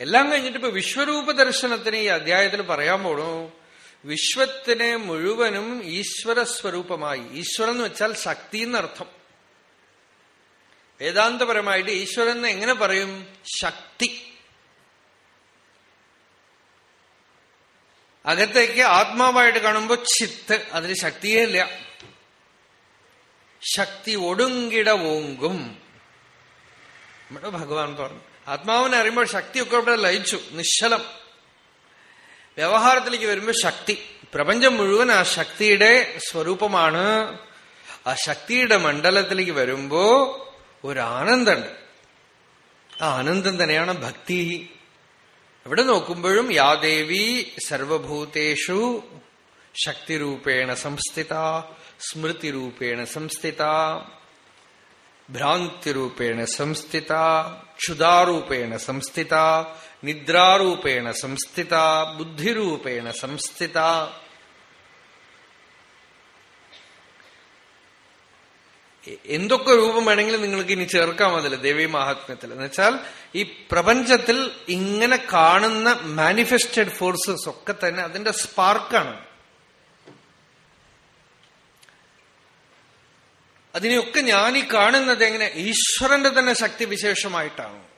എല്ലാം കഴിഞ്ഞിട്ട് ഇപ്പൊ വിശ്വരൂപ ദർശനത്തിന് ഈ അധ്യായത്തിൽ പറയാൻ പോണു. വിശ്വത്തിനെ മുഴുവനും ഈശ്വര സ്വരൂപമായി ഈശ്വരൻ എന്ന് വെച്ചാൽ ശക്തി എന്നർത്ഥം വേദാന്തപരമായിട്ട് ഈശ്വരൻ എങ്ങനെ പറയും? ശക്തി. അകത്തേക്ക് ആത്മാവായിട്ട് കാണുമ്പോ ചിത്ത്. അതിന് ശക്തിയേ ഇല്ല. ശക്തി ഒടുങ്കിട ഓങ്കും. നമ്മുടെ ഭഗവാൻ പറഞ്ഞു. ആത്മാവിനെ അറിയുമ്പോൾ ശക്തിയൊക്കെ ഇവിടെ ലയിച്ചു. നിശ്ചലം. വ്യവഹാരത്തിലേക്ക് വരുമ്പോൾ ശക്തി. പ്രപഞ്ചം മുഴുവൻ ആ ശക്തിയുടെ സ്വരൂപമാണ്. ആ ശക്തിയുടെ മണ്ഡലത്തിലേക്ക് വരുമ്പോ ഒരു ആനന്ദമുണ്ട് ആ ആനന്ദം തന്നെയാണ് ഭക്തി. എവിടെ നോക്കുമ്പോഴും യാദേവി സർവഭൂതേഷു ശക്തിരൂപേണ സംസ്ഥിത സ്മൃതിരൂപേണ സംസ്ഥിത ഭ്രാന്തിരൂപേണ സംസ്ഥിത ക്ഷുതാരൂപേണ സംസ്ഥിത നിദ്രാരൂപേണ സംസ്ഥിത ബുദ്ധിരൂപേണ സംസ്ഥിത. എന്തൊക്കെ രൂപം വേണമെങ്കിലും നിങ്ങൾക്ക് ഇനി ചേർക്കാം അതിൽ ദേവി മഹാത്മ്യത്തിൽ. എന്ന് വെച്ചാൽ ഈ പ്രപഞ്ചത്തിൽ ഇങ്ങനെ കാണുന്ന മാനിഫെസ്റ്റഡ് ഫോഴ്സസ് ഒക്കെ തന്നെ അതിന്റെ സ്പാർക്കാണ് അതിനെയൊക്കെ ഞാൻ ഈ കാണുന്നത് എങ്ങനെ? ഈശ്വരന്റെ തന്നെ ശക്തി വിശേഷമായിട്ടാണ്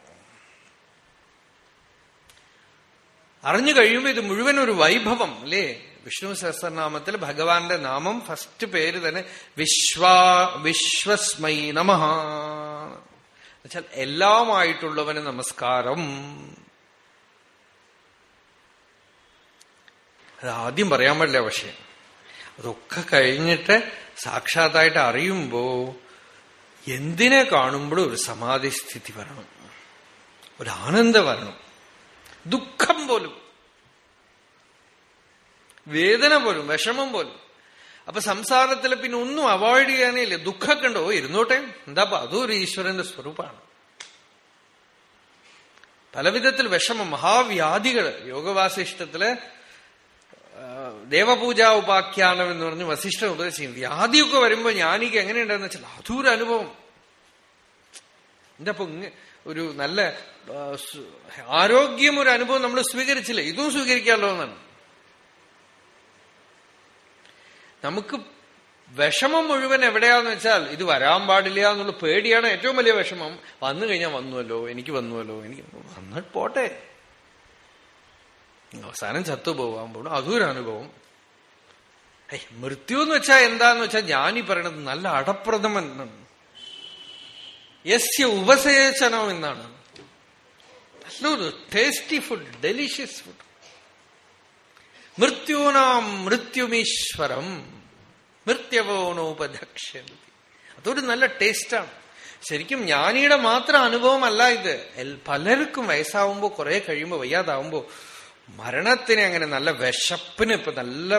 അറിഞ്ഞു കഴിയുമ്പോൾ ഇത് മുഴുവൻ ഒരു വൈഭവം അല്ലേ? വിഷ്ണു സഹസ്രനാമത്തിൽ ഭഗവാന്റെ നാമം ഫസ്റ്റ് പേര് തന്നെ വിശ്വാ വിശ്വസ്മൈ നമ. എന്നുവെച്ചാൽ എല്ലാമായിട്ടുള്ളവന് നമസ്കാരം. അത് ആദ്യം പറയാൻ പാടില്ല പക്ഷെ. അതൊക്കെ കഴിഞ്ഞിട്ട് സാക്ഷാത്തായിട്ട് അറിയുമ്പോ എന്തിനെ കാണുമ്പോഴും ഒരു സമാധി സ്ഥിതി വരണം. ഒരു ആനന്ദം വരണം. ദുഃഖം പോലും. വേദന പോലും വിഷമം പോലും. അപ്പൊ സംസാരത്തിൽ പിന്നെ ഒന്നും അവോയ്ഡ് ചെയ്യാനേ ഇല്ല ദുഃഖമൊക്കെ ഉണ്ടോ. ഇരുന്നോട്ടെ. എന്താപ്പ അതും ഒരു ഈശ്വരന്റെ സ്വരൂപമാണ്. പലവിധത്തിൽ വിഷമം മഹാവ്യാധികൾ യോഗവാസിഷ്ടത്തിൽ ദേവപൂജ ഉപാഖ്യാനം എന്ന് പറഞ്ഞ് വസിഷ്ഠൻ ഉപദേശിക്കും. വ്യാധിയൊക്കെ വരുമ്പോ ജ്ഞാനിക്ക് എങ്ങനെയുണ്ടെന്ന് വെച്ചാൽ അതൊരു അനുഭവം. എന്താ ഒരു നല്ല ആരോഗ്യം ഒരു അനുഭവം നമ്മൾ സ്വീകരിച്ചില്ല? ഇതും സ്വീകരിക്കാമല്ലോ എന്നാണ്. നമുക്ക് വിഷമം മുഴുവൻ എവിടെയാന്ന് വെച്ചാൽ ഇത് വരാൻ പാടില്ല എന്നുള്ള പേടിയാണ് ഏറ്റവും വലിയ വിഷമം. വന്നു കഴിഞ്ഞാൽ വന്നുവല്ലോ എനിക്ക് വന്നുവല്ലോ എനിക്ക് വന്നിട്ട് പോട്ടെ. അവസാനം ചത്തുപോകാൻ പോകണം അതൊരു അനുഭവം. മൃത്യു എന്ന് വെച്ചാൽ എന്താന്ന് വെച്ചാൽ ഞാനീ പറയണത് നല്ല അടപ്രഥമൻ എന്നാണ്. യസ്യ ഉപസേചനം എന്നാണ്. നല്ലൊരു ടേസ്റ്റി ഫുഡ് ഡെലിഷ്യസ് ഫുഡ് മൃത്യൂനാം മൃത്യുമീശ്വരം മൃത്യവോണോപദക്ഷ്യന്തി അതൊരു നല്ല ടേസ്റ്റാണ് ശരിക്കും ജ്ഞാനിയുടെ മാത്രം അനുഭവമല്ല ഇത്. പലർക്കും വയസ്സാവുമ്പോ കുറെ കഴിയുമ്പോ വയ്യാതാവുമ്പോ മരണത്തിന് അങ്ങനെ നല്ല വിശപ്പിന് ഇപ്പൊ നല്ല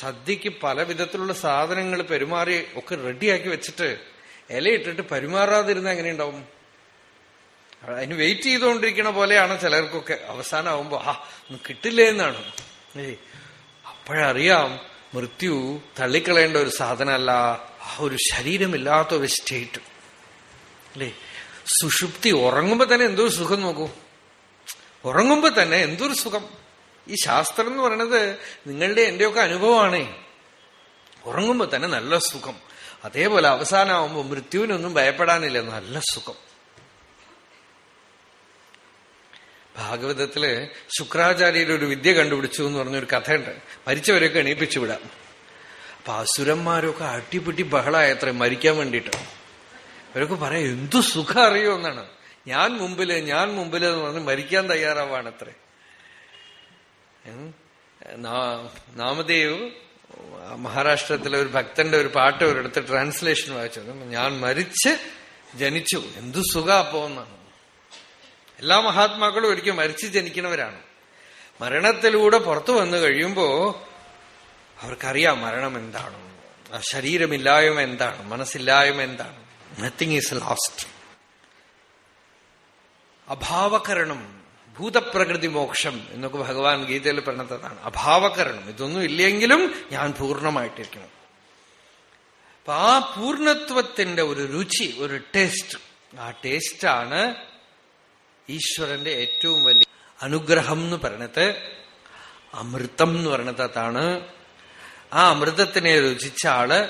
സദ്യക്ക് പല വിധത്തിലുള്ള സാധനങ്ങൾ പെരുമാറി ഒക്കെ റെഡിയാക്കി വെച്ചിട്ട് ഇലയിട്ടിട്ട് പരിമാറാതിരുന്ന എങ്ങനെയുണ്ടാവും? അതിന് വെയിറ്റ് ചെയ്തുകൊണ്ടിരിക്കണ പോലെയാണ് ചിലർക്കൊക്കെ അവസാനമാകുമ്പോ ആ ഒന്നും കിട്ടില്ലേ എന്നാണ്. അപ്പോഴറിയാം മൃത്യു തള്ളിക്കളയേണ്ട ഒരു സാധനമല്ല ആ ഒരു ശരീരമില്ലാത്ത ഒരു സ്റ്റേറ്റ് അല്ലേ? സുഷുപ്തി ഉറങ്ങുമ്പോ തന്നെ എന്തോ സുഖം നോക്കൂ. ഉറങ്ങുമ്പോ തന്നെ എന്തൊരു സുഖം. ഈ ശാസ്ത്രം എന്ന് പറയുന്നത് നിങ്ങളുടെ എന്റെയൊക്കെ അനുഭവമാണേ. ഉറങ്ങുമ്പോ തന്നെ നല്ല സുഖം. അതേപോലെ അവസാനമാകുമ്പോൾ മൃത്യുവിനൊന്നും ഭയപ്പെടാനില്ല നല്ല സുഖം. ഭാഗവതത്തിൽ ശുക്രാചാര്യർ ഒരു വിദ്യ കണ്ടുപിടിച്ചു എന്ന് പറഞ്ഞൊരു കഥയുണ്ട്. മരിച്ചവരെയൊക്കെ എണീപ്പിച്ചു വിടാം. അപ്പൊ അസുരന്മാരൊക്കെ അട്ടിപ്പിട്ടി ബഹളായത്ര മരിക്കാൻ വേണ്ടിയിട്ട്. അവരൊക്കെ പറയാം എന്തു സുഖം അറിയോ എന്നാണ്. ഞാൻ മുമ്പിൽ ഞാൻ മുമ്പിൽ എന്ന് പറഞ്ഞ് മരിക്കാൻ തയ്യാറാവാണത്രേ. നാമദേവ് മഹാരാഷ്ട്രത്തിലെ ഒരു ഭക്തന്റെ ഒരു പാട്ട് ഒരിടത്ത് ട്രാൻസ്ലേഷൻ വായിച്ചത് ഞാൻ മരിച്ച് ജനിച്ചു. എന്തു സുഖ പോന്നാണ് എല്ലാ മഹാത്മാക്കളും ഒരിക്കലും മരിച്ച് ജനിക്കുന്നവരാണ് മരണത്തിലൂടെ പുറത്തു വന്നു കഴിയുമ്പോ അവർക്കറിയാം മരണം എന്താണ്. ആ ശരീരമില്ലായ്മ എന്താണ്. മനസ്സില്ലായ്മ എന്താണ്. നത്തിങ് ഈസ് ലാസ്റ്റ് അഭാവകരണം. ഭൂതപ്രകൃതി മോക്ഷം എന്നൊക്കെ ഭഗവാൻ ഗീതയിൽ പറഞ്ഞതാണ്. അഭാവകരണം. ഇതൊന്നും ഇല്ലെങ്കിലും ഞാൻ പൂർണമായിട്ടിരിക്കണം. അപ്പൊ ആ പൂർണത്വത്തിന്റെ ഒരു രുചി ഒരു ടേസ്റ്റ് ആ ടേസ്റ്റാണ് ഈശ്വരന്റെ ഏറ്റവും വലിയ അനുഗ്രഹം എന്ന് പറയണത്. അമൃതം എന്ന് പറയണത് ആ അമൃതത്തിനെ രുചിച്ച ആൾ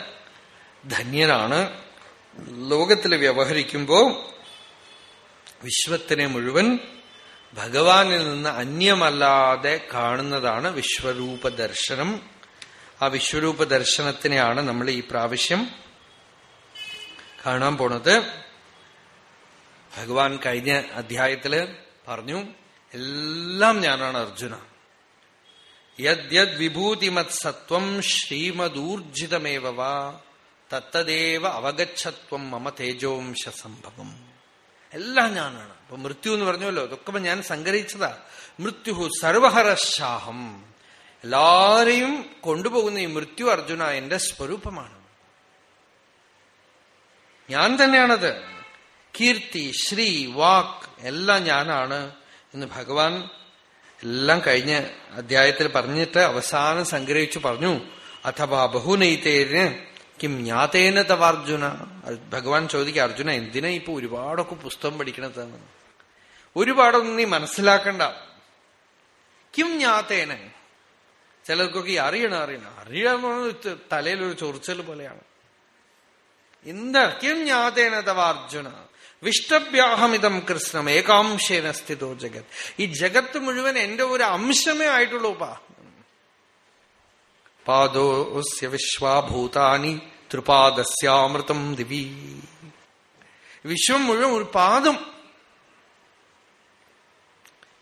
ധന്യനാണ്. ലോകത്തിൽ വ്യവഹരിക്കുമ്പോ വിശ്വത്തിനെ മുഴുവൻ ഭഗവാനിൽ നിന്ന് അന്യമല്ലാതെ കാണുന്നതാണ് വിശ്വരൂപ ദർശനം ആ വിശ്വരൂപ ദർശനത്തിനെയാണ് നമ്മൾ ഈ പ്രാവശ്യം കാണാൻ പോണത്. ഭഗവാൻ കഴിഞ്ഞ അധ്യായത്തിൽ പറഞ്ഞു എല്ലാം ഞാനാണ് അർജുന. യദ്യദ് വിഭൂതിമത് സത്വം ശ്രീമദൂർജിതമേവ തത്തദേവ അവഗച്ഛത്വം മമ തേജോംശ സംഭവം എല്ലാം ഞാനാണ്. അപ്പൊ മൃത്യു എന്ന് പറഞ്ഞല്ലോ അതൊക്കെ ഞാൻ സംഗ്രഹിച്ചതാ. മൃത്യു സർവഹരശാഹം. എല്ലാരെയും കൊണ്ടുപോകുന്ന ഈ മൃത്യു അർജുന എന്റെ സ്വരൂപമാണ്. ഞാൻ തന്നെയാണത്. കീർത്തി ശ്രീ വാക്ക് എല്ലാം ഞാനാണ് എന്ന് ഭഗവാൻ എല്ലാം കഴിഞ്ഞ അധ്യായത്തിൽ പറഞ്ഞിട്ട് അവസാനം സംഗ്രഹിച്ചു പറഞ്ഞു. അഥവാ ബഹുനൈതേന് കിം ജ്ഞാതേന തവാർജുന. ഭഗവാൻ ചോദിക്കുക അർജുന എന്തിനാ ഇപ്പൊ ഒരുപാടൊക്കെ പുസ്തകം പഠിക്കണതെന്ന് ഒരുപാടൊന്നും നീ മനസ്സിലാക്കണ്ട. കിം ഞാത്തേന ചിലർക്കൊക്കെ അറിയണം അറിയണം. അറിയാന്ന് പറഞ്ഞാൽ തലയിലൊരു ചൊറിച്ചൽ പോലെയാണ്. എന്താ? കിം ഞാതേന തവ അർജുന. വിഷ്ടഭ്യാഹമിതം കൃഷ്ണം ഏകാംശേന സ്ഥിതോ ജഗത്. ഈ ജഗത്ത് മുഴുവൻ എന്റെ ഒരു അംശമേ ആയിട്ടുള്ളൂ പാ. പാദോസ്യ വിശ്വാഭൂതാനി ത്രിപാദസ്യാമൃതം ദിവി വിശ്വം മുഴുവൻ ഒരു പാദം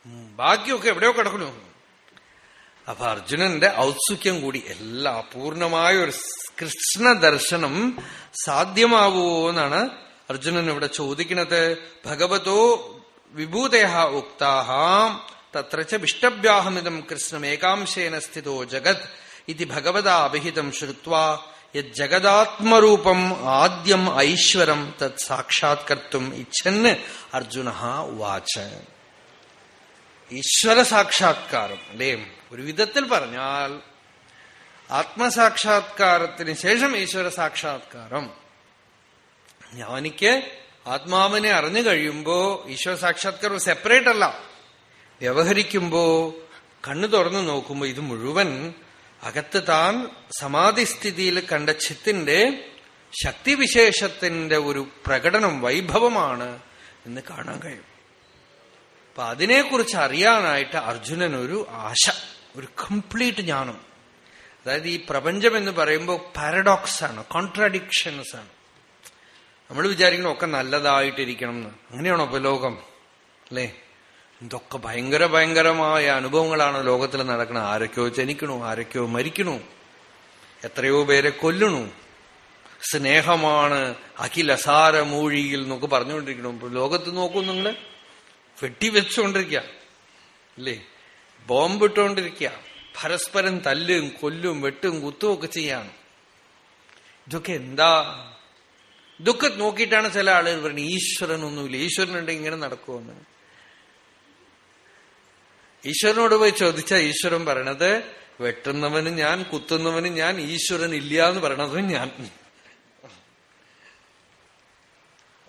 ബാക്കിയൊക്കെ എവിടെയോ കിടക്കണു അപ്പൊ അർജുനന്റെ ഔത്സുഖ്യം കൂടി എല്ലാ പൂർണമായ ഒരു കൃഷ്ണ ദർശനം സാധ്യമാവുമോ എന്നാണ് അർജുനൻ ഇവിടെ ചോദിക്കുന്നത്. ഭഗവതോ വിഭൂതയ ഉക്താഹാം തത്രച്ച വിഷ്ടവ്യാഹമിതം കൃഷ്ണം ഏകാംശേന സ്ഥിതോ ജഗത് ഇത് ഭഗവതാ അഭിഹിതം ശ്രുത്വാ യജ്ജഗദാത്മരൂപം ആദ്യം ഐശ്വരം തത് സാക്ഷാത്കർത്തും ഇച്ഛന് അർജുന ഉവാച. ഈശ്വര സാക്ഷാത്കാരം അല്ലേ? ഒരു വിധത്തിൽ പറഞ്ഞാൽ ആത്മസാക്ഷാത്കാരത്തിന് ശേഷം ഈശ്വര സാക്ഷാത്കാരം ജ്ഞാനിക്ക് ആത്മാവിനെ അറിഞ്ഞു കഴിയുമ്പോ ഈശ്വര സാക്ഷാത്കാരം സെപ്പറേറ്റ് അല്ല വ്യവഹരിക്കുമ്പോ കണ്ണു തുറന്നു നോക്കുമ്പോ ഇത് മുഴുവൻ അകത്ത് താൻ സമാധിസ്ഥിതിയിൽ കണ്ട ചിത്തിന്റെ ശക്തിവിശേഷത്തിന്റെ ഒരു പ്രകടനം വൈഭവമാണ് എന്ന് കാണാൻ കഴിയും. അപ്പൊ അതിനെക്കുറിച്ച് അറിയാനായിട്ട് അർജുനൻ ഒരു ആശ ഒരു കംപ്ലീറ്റ് ജ്ഞാനം അതായത് ഈ പ്രപഞ്ചം എന്ന് പറയുമ്പോൾ പാരഡോക്സ് ആണ് കോൺട്രാഡിക്ഷൻസ് ആണ്. നമ്മൾ വിചാരിക്കണം ഒക്കെ നല്ലതായിട്ടിരിക്കണം എന്ന്. അങ്ങനെയാണോ ഇപ്പൊ ലോകം? അല്ലേ? ഇതൊക്കെ ഭയങ്കര ഭയങ്കരമായ അനുഭവങ്ങളാണ് ലോകത്തിൽ നടക്കുന്നത് ആരൊക്കെയോ ജനിക്കണു ആരൊക്കെയോ മരിക്കണു. എത്രയോ പേരെ കൊല്ലണു. സ്നേഹമാണ് അഖിലസാര മൂഴിയിൽ എന്നൊക്കെ പറഞ്ഞുകൊണ്ടിരിക്കണു ലോകത്ത് നോക്കൂ നിങ്ങൾ. വെട്ടിവെച്ചുകൊണ്ടിരിക്കുക അല്ലേ ബോംബിട്ടുകൊണ്ടിരിക്കുക പരസ്പരം തല്ലും കൊല്ലും വെട്ടും കുത്തും ഒക്കെ ചെയ്യാണ്. ഇതൊക്കെ എന്താ? ഇതൊക്കെ നോക്കിയിട്ടാണ് ചില ആളുകൾ പറയുന്നത് ഈശ്വരനൊന്നുമില്ല. ഈശ്വരനുണ്ടെങ്കിൽ ഇങ്ങനെ നടക്കുമെന്ന്. ഈശ്വരനോട് പോയി ചോദിച്ച ഈശ്വരൻ പറയണത് വെട്ടുന്നവനും ഞാൻ കുത്തുന്നവനും ഞാൻ ഈശ്വരൻ ഇല്ല എന്ന് പറയണതും ഞാൻ.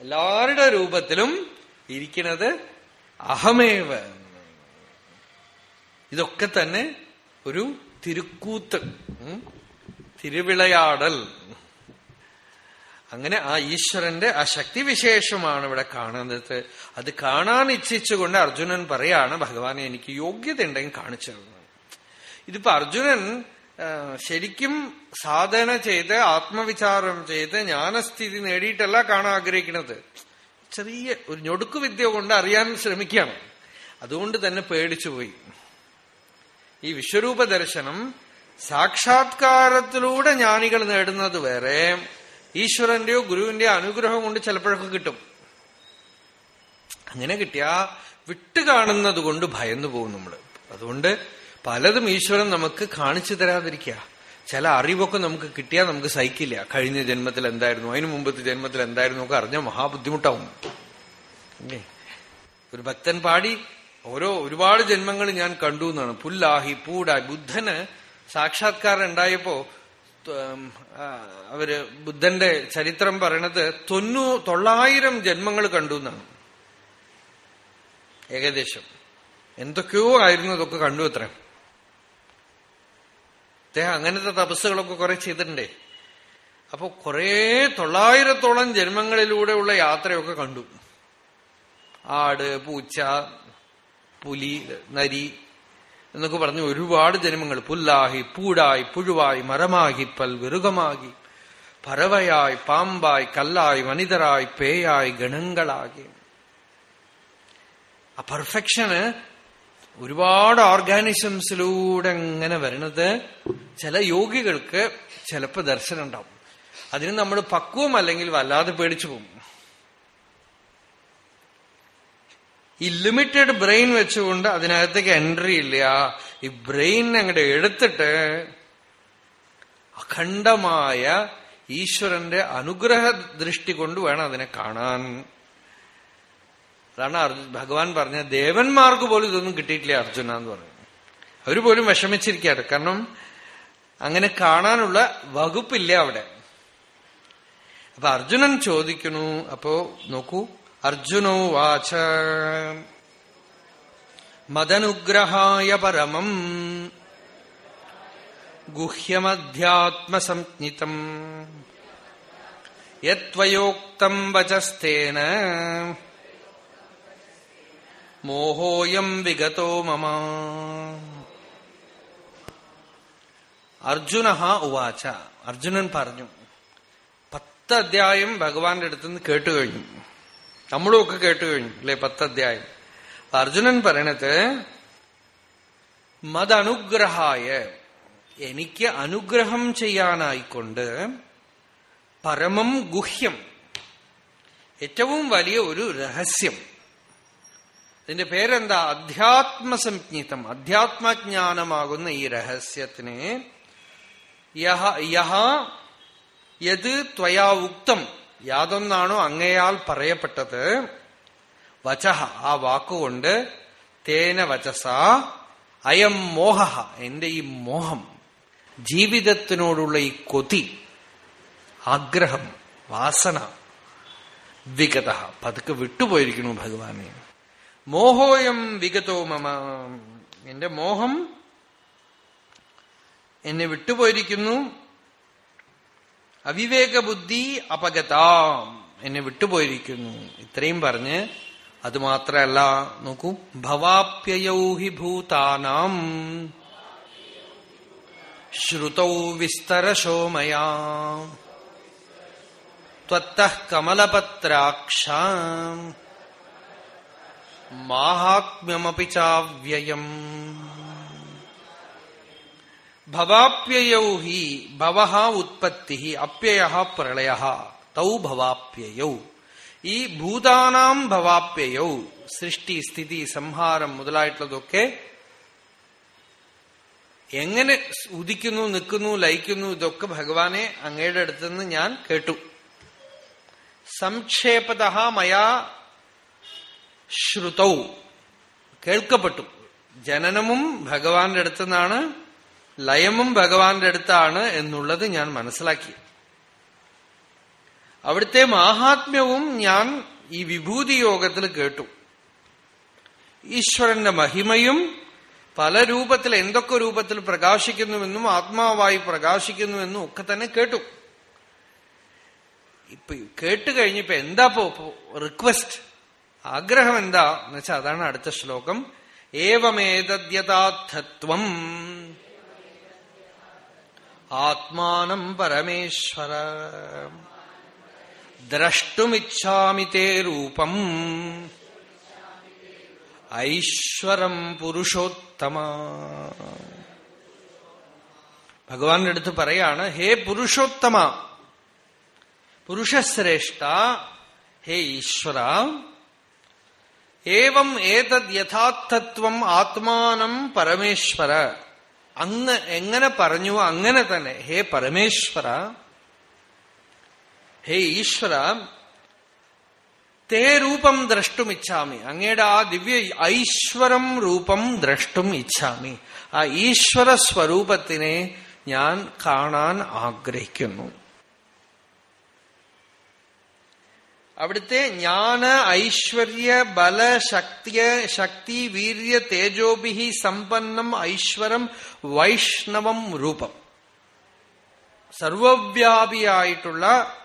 എല്ലാവരുടെ രൂപത്തിലും ഇരിക്കുന്നത് അഹമേവ. ഇതൊക്കെ തന്നെ ഒരു തിരുക്കൂത്ത് തിരുവിളയാടൽ. അങ്ങനെ ആ ഈശ്വരന്റെ ആ ശക്തി വിശേഷമാണ് ഇവിടെ കാണുന്നത്. അത് കാണാൻ ഇച്ഛിച്ചുകൊണ്ട് അർജുനൻ പറയാണ് ഭഗവാനെ എനിക്ക് യോഗ്യത ഉണ്ടെങ്കിൽ കാണിച്ചു ഇതിപ്പോ അർജുനൻ ശരിക്കും സാധന ചെയ്ത് ആത്മവിചാരം ചെയ്ത് ജ്ഞാനസ്ഥിതി നേടിയിട്ടല്ല കാണാൻ ആഗ്രഹിക്കുന്നത്. ചെറിയ ഒരു ഞൊടുക്കു വിദ്യ കൊണ്ട് അറിയാൻ ശ്രമിക്കുകയാണ്. അതുകൊണ്ട് തന്നെ പേടിച്ചുപോയി ഈ വിശ്വരൂപ ദർശനം സാക്ഷാത്കാരത്തിലൂടെ ജ്ഞാനികൾ നേടുന്നത് വരെ ഈശ്വരന്റെയോ ഗുരുവിന്റെയോ അനുഗ്രഹം കൊണ്ട് ചിലപ്പോഴൊക്കെ കിട്ടും. അങ്ങനെ കിട്ടിയാ വിട്ടുകാണുന്നത് കൊണ്ട് ഭയന്നു പോകും നമ്മൾ. അതുകൊണ്ട് പലതും ഈശ്വരൻ നമുക്ക് കാണിച്ചു തരാതിരിക്കുക. ചില അറിവൊക്കെ നമുക്ക് കിട്ടിയാൽ നമുക്ക് സഹിക്കില്ല. കഴിഞ്ഞ ജന്മത്തിൽ എന്തായിരുന്നു അതിനു മുമ്പത്തെ ജന്മത്തിൽ എന്തായിരുന്നു ഒക്കെ അറിഞ്ഞാൽ മഹാബുദ്ധിമുട്ടാവും. ഒരു ഭക്തൻ പാടി ഓരോ ഒരുപാട് ജന്മങ്ങൾ ഞാൻ കണ്ടു എന്നാണ്. പുല്ലാഹി പൂടായി ബുദ്ധന് സാക്ഷാത്കാരം ഉണ്ടായപ്പോ അവർ ബുദ്ധന്റെ ചരിത്രം പറയണത് തൊണ്ണൂ തൊള്ളായിരം ജന്മങ്ങൾ കണ്ടു എന്നാണ്. ഏകദേശം. എന്തൊക്കെയോ ആയിരുന്നു അതൊക്കെ കണ്ടു അത്ര. അദ്ദേഹം അങ്ങനത്തെ തപസ്സുകളൊക്കെ കുറെ ചെയ്തിട്ടുണ്ടേ. അപ്പൊ കുറെ തൊള്ളായിരത്തോളം ജന്മങ്ങളിലൂടെയുള്ള യാത്രയൊക്കെ കണ്ടു. ആട് പൂച്ച പുലി നരി എന്നൊക്കെ പറഞ്ഞു ഒരുപാട് ജന്മങ്ങൾ. പുല്ലാഹി പൂടായി പുഴുവായി മരമാകി പൽ വെറുകമാകി പറവയായി പാമ്പായി കല്ലായി മനിതരായി പേയായി ഗണങ്ങളാകി. ആ പെർഫെക്ഷന് ഒരുപാട് ഓർഗാനിസംസിലൂടെ എങ്ങനെ വരുന്നത് ചില യോഗികൾക്ക് ചിലപ്പോൾ ദർശനം ഉണ്ടാവും. അതിന് നമ്മൾ പക്വം അല്ലെങ്കിൽ വല്ലാതെ പേടിച്ചു പോകും. ഈ ലിമിറ്റഡ് ബ്രെയിൻ വെച്ചുകൊണ്ട് അതിനകത്തേക്ക് എൻട്രി ഇല്ല. ഈ ബ്രെയിൻ അങ്ങോട്ട് എടുത്തിട്ട് അഖണ്ഡമായ ഈശ്വരന്റെ അനുഗ്രഹ ദൃഷ്ടി കൊണ്ട് വേണം അതിനെ കാണാൻ. അതാണ് ഭഗവാൻ പറഞ്ഞ ദേവന്മാർക്ക് പോലും ഇതൊന്നും കിട്ടിയിട്ടില്ല അർജുന എന്ന് പറഞ്ഞു. അവർ പോലും വിഷമിച്ചിരിക്കുകയാണ്. കാരണം അങ്ങനെ കാണാനുള്ള വകുപ്പില്ല അവിടെ. അപ്പൊ അർജുനൻ ചോദിക്കുന്നു അപ്പോ നോക്കൂ അർജുനോ വാച മദനുഗ്രഹായ പരമം ഗുഹ്യമധ്യാത്മസംജ്ഞിതം യത്വയോക്തം വചസ്തേന മോഹോയം വിഗതോ മമ. അർജുന ഉവാച. അർജുനൻ പറഞ്ഞു പത്ത് അധ്യായം ഭഗവാന്റെ അടുത്തുനിന്ന് കേട്ടു കഴിഞ്ഞു. നമ്മളും ഒക്കെ കേട്ടു കഴിഞ്ഞു അല്ലെ പത്ത് അധ്യായം അർജുനൻ പറയണത് മതനുഗ്രഹായ എനിക്ക് അനുഗ്രഹം ചെയ്യാനായിക്കൊണ്ട് പരമം ഗുഹ്യം ഏറ്റവും വലിയ ഒരു രഹസ്യം. ഇതിന്റെ പേരെന്താ? അധ്യാത്മസംജ്ഞിതം. അധ്യാത്മജ്ഞാനമാകുന്ന ഈ രഹസ്യത്തിനെ യഹ യഹ യത് ത്വയാ ഉക്തം. യാതൊന്നാണോ അങ്ങയാൽ പറയപ്പെട്ടത്? വചഹ. ആ വാക്കുകൊണ്ട് തേന വചസ അയം മോഹ എന്റെ ഈ മോഹം ജീവിതത്തിനോടുള്ള ഈ കൊതി ആഗ്രഹം വാസന വിഗത പതുക്കെ വിട്ടുപോയിരിക്കുന്നു ഭഗവാനെ. മോഹോയം വിഗതോ മമ. എന്റെ മോഹം എന്നെ വിട്ടുപോയിരിക്കുന്നു. അവിവേക ബുദ്ധി അപഗതാം എന്നെ വിട്ടുപോയിരിക്കുന്നു. ഇത്രയും പറഞ്ഞ് അത് മാത്രല്ല നോക്കൂ ഭവാപ്യയൗഹി ഭൂതാനാം. ശ്രുതൗ വിസ്തരശോമയാ ത്വത്തഃ കമലപത്രാക്ഷ. മാഹാത്മ്യമപി ചാവ്യയം. ഭവാപ്യയൗ ഹി ഭവ ഉത്പത്തി അപ്യയ പ്രളയ തൗ ഭവാപ്യയൗ. ഈ ഭൂതാനാം ഭവാപ്യയൗ. സൃഷ്ടി സ്ഥിതി സംഹാരം മുതലായിട്ടുള്ളതൊക്കെ എങ്ങനെ ഉദിക്കുന്നു നിൽക്കുന്നു ലയിക്കുന്നു ഇതൊക്കെ ഭഗവാനെ അങ്ങയുടെ അടുത്തുനിന്ന് ഞാൻ കേട്ടു. സംക്ഷേപത മയാ ശ്രുതൗ കേൾക്കപ്പെട്ടു. ജനനമും ഭഗവാന്റെ അടുത്തുനിന്നാണ് ലയമും ഭഗവാന്റെ അടുത്താണ് എന്നുള്ളത് ഞാൻ മനസ്സിലാക്കി. അവിടുത്തെ മാഹാത്മ്യവും ഞാൻ ഈ വിഭൂതി യോഗത്തിൽ കേട്ടു. ഈശ്വരന്റെ മഹിമയും പല രൂപത്തിൽ എന്തൊക്കെ രൂപത്തിൽ പ്രകാശിക്കുന്നുവെന്നും ആത്മാവായി പ്രകാശിക്കുന്നുവെന്നും ഒക്കെ തന്നെ കേട്ടു. ഇപ്പൊ കേട്ട് കഴിഞ്ഞപ്പോ എന്താ റിക്വസ്റ്റ് ആഗ്രഹം എന്താ എന്ന് വെച്ചാൽ അതാണ് അടുത്ത ശ്ലോകം. ഏവമേതദ്യഥാർത്ഥത്വം. ആത്മാനം പരമേശ്വര. ദ്രഷ്ടുമിച്ഛാമി തേ രൂപം. ഐശ്വരം പുരുഷോത്തമ. ഭഗവാന്റെ അടുത്ത് പറയാണ് ഹേ പുരുഷോത്തമ. പുരുഷശ്രേഷ്ഠ ഹേ ഈശ്വര. ഏവം ഏതത് യഥാർത്ഥത്വം ആത്മാനം പരമേശ്വര. അങ്ങ് എങ്ങനെ പറഞ്ഞു അങ്ങനെ തന്നെ. ഹേ പരമേശ്വര ഹേ ഈശ്വര തേ രൂപം ദ്രഷ്ടും ഇച്ഛാമി. അങ്ങയുടെ ആ ദിവ്യ ഐശ്വരം രൂപം ദ്രഷ്ടും ഇച്ഛാമി. ആ ഈശ്വര സ്വരൂപത്തിനെ ഞാൻ കാണാൻ ആഗ്രഹിക്കുന്നു. അവിടുത്തെ ജ്ഞാന ഐശ്വര്യ ബല ശക്തിയ ശക്തി വീര്യ തേജോഭിഹി സമ്പന്നം ഐശ്വരം വൈഷ്ണവം രൂപം. സർവവ്യാപിയായിട്ടുള്ള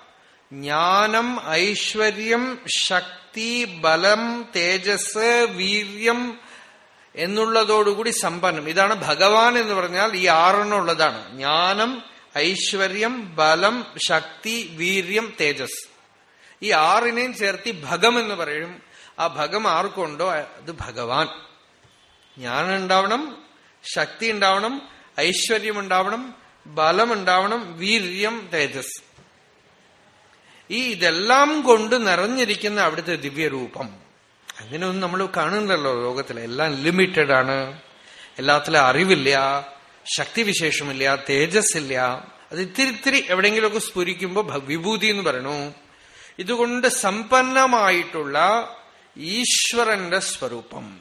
ജ്ഞാനം ഐശ്വര്യം ശക്തി ബലം തേജസ് വീര്യം എന്നുള്ളതോടുകൂടി സമ്പന്നം. ഇതാണ് ഭഗവാൻ എന്ന് പറഞ്ഞാൽ ഈ ആറെണ്ണം ഉള്ളതാണ്. ജ്ഞാനം ഐശ്വര്യം ബലം ശക്തി വീര്യം തേജസ്. ഈ ആറിനെയും ചേർത്തി ഭഗം എന്ന് പറയും. ആ ഭഗം ആർക്കുണ്ടോ? അത് ഭഗവാൻ. ജ്ഞാനം ഉണ്ടാവണം ശക്തി ഉണ്ടാവണം ഐശ്വര്യം ഉണ്ടാവണം ബലം ഉണ്ടാവണം വീര്യം തേജസ്. ഈ ഇതെല്ലാം കൊണ്ട് നിറഞ്ഞിരിക്കുന്ന അവിടുത്തെ ദിവ്യരൂപം. അങ്ങനെയൊന്നും നമ്മൾ കാണുന്നില്ലല്ലോ ലോകത്തിൽ. എല്ലാം ലിമിറ്റഡ് ആണ്. എല്ലാത്തിലും അറിവില്ല ശക്തിവിശേഷമില്ല ഇല്ല അത് ഇത്തിരി ഇത്തിരി എവിടെയെങ്കിലുമൊക്കെ സ്ഫുരിക്കുമ്പോ വിഭൂതി എന്ന് പറയണു. ഇതുകൊണ്ട് സമ്പന്നമായിട്ടുള്ള ഈശ്വരന്റെ സ്വരൂപം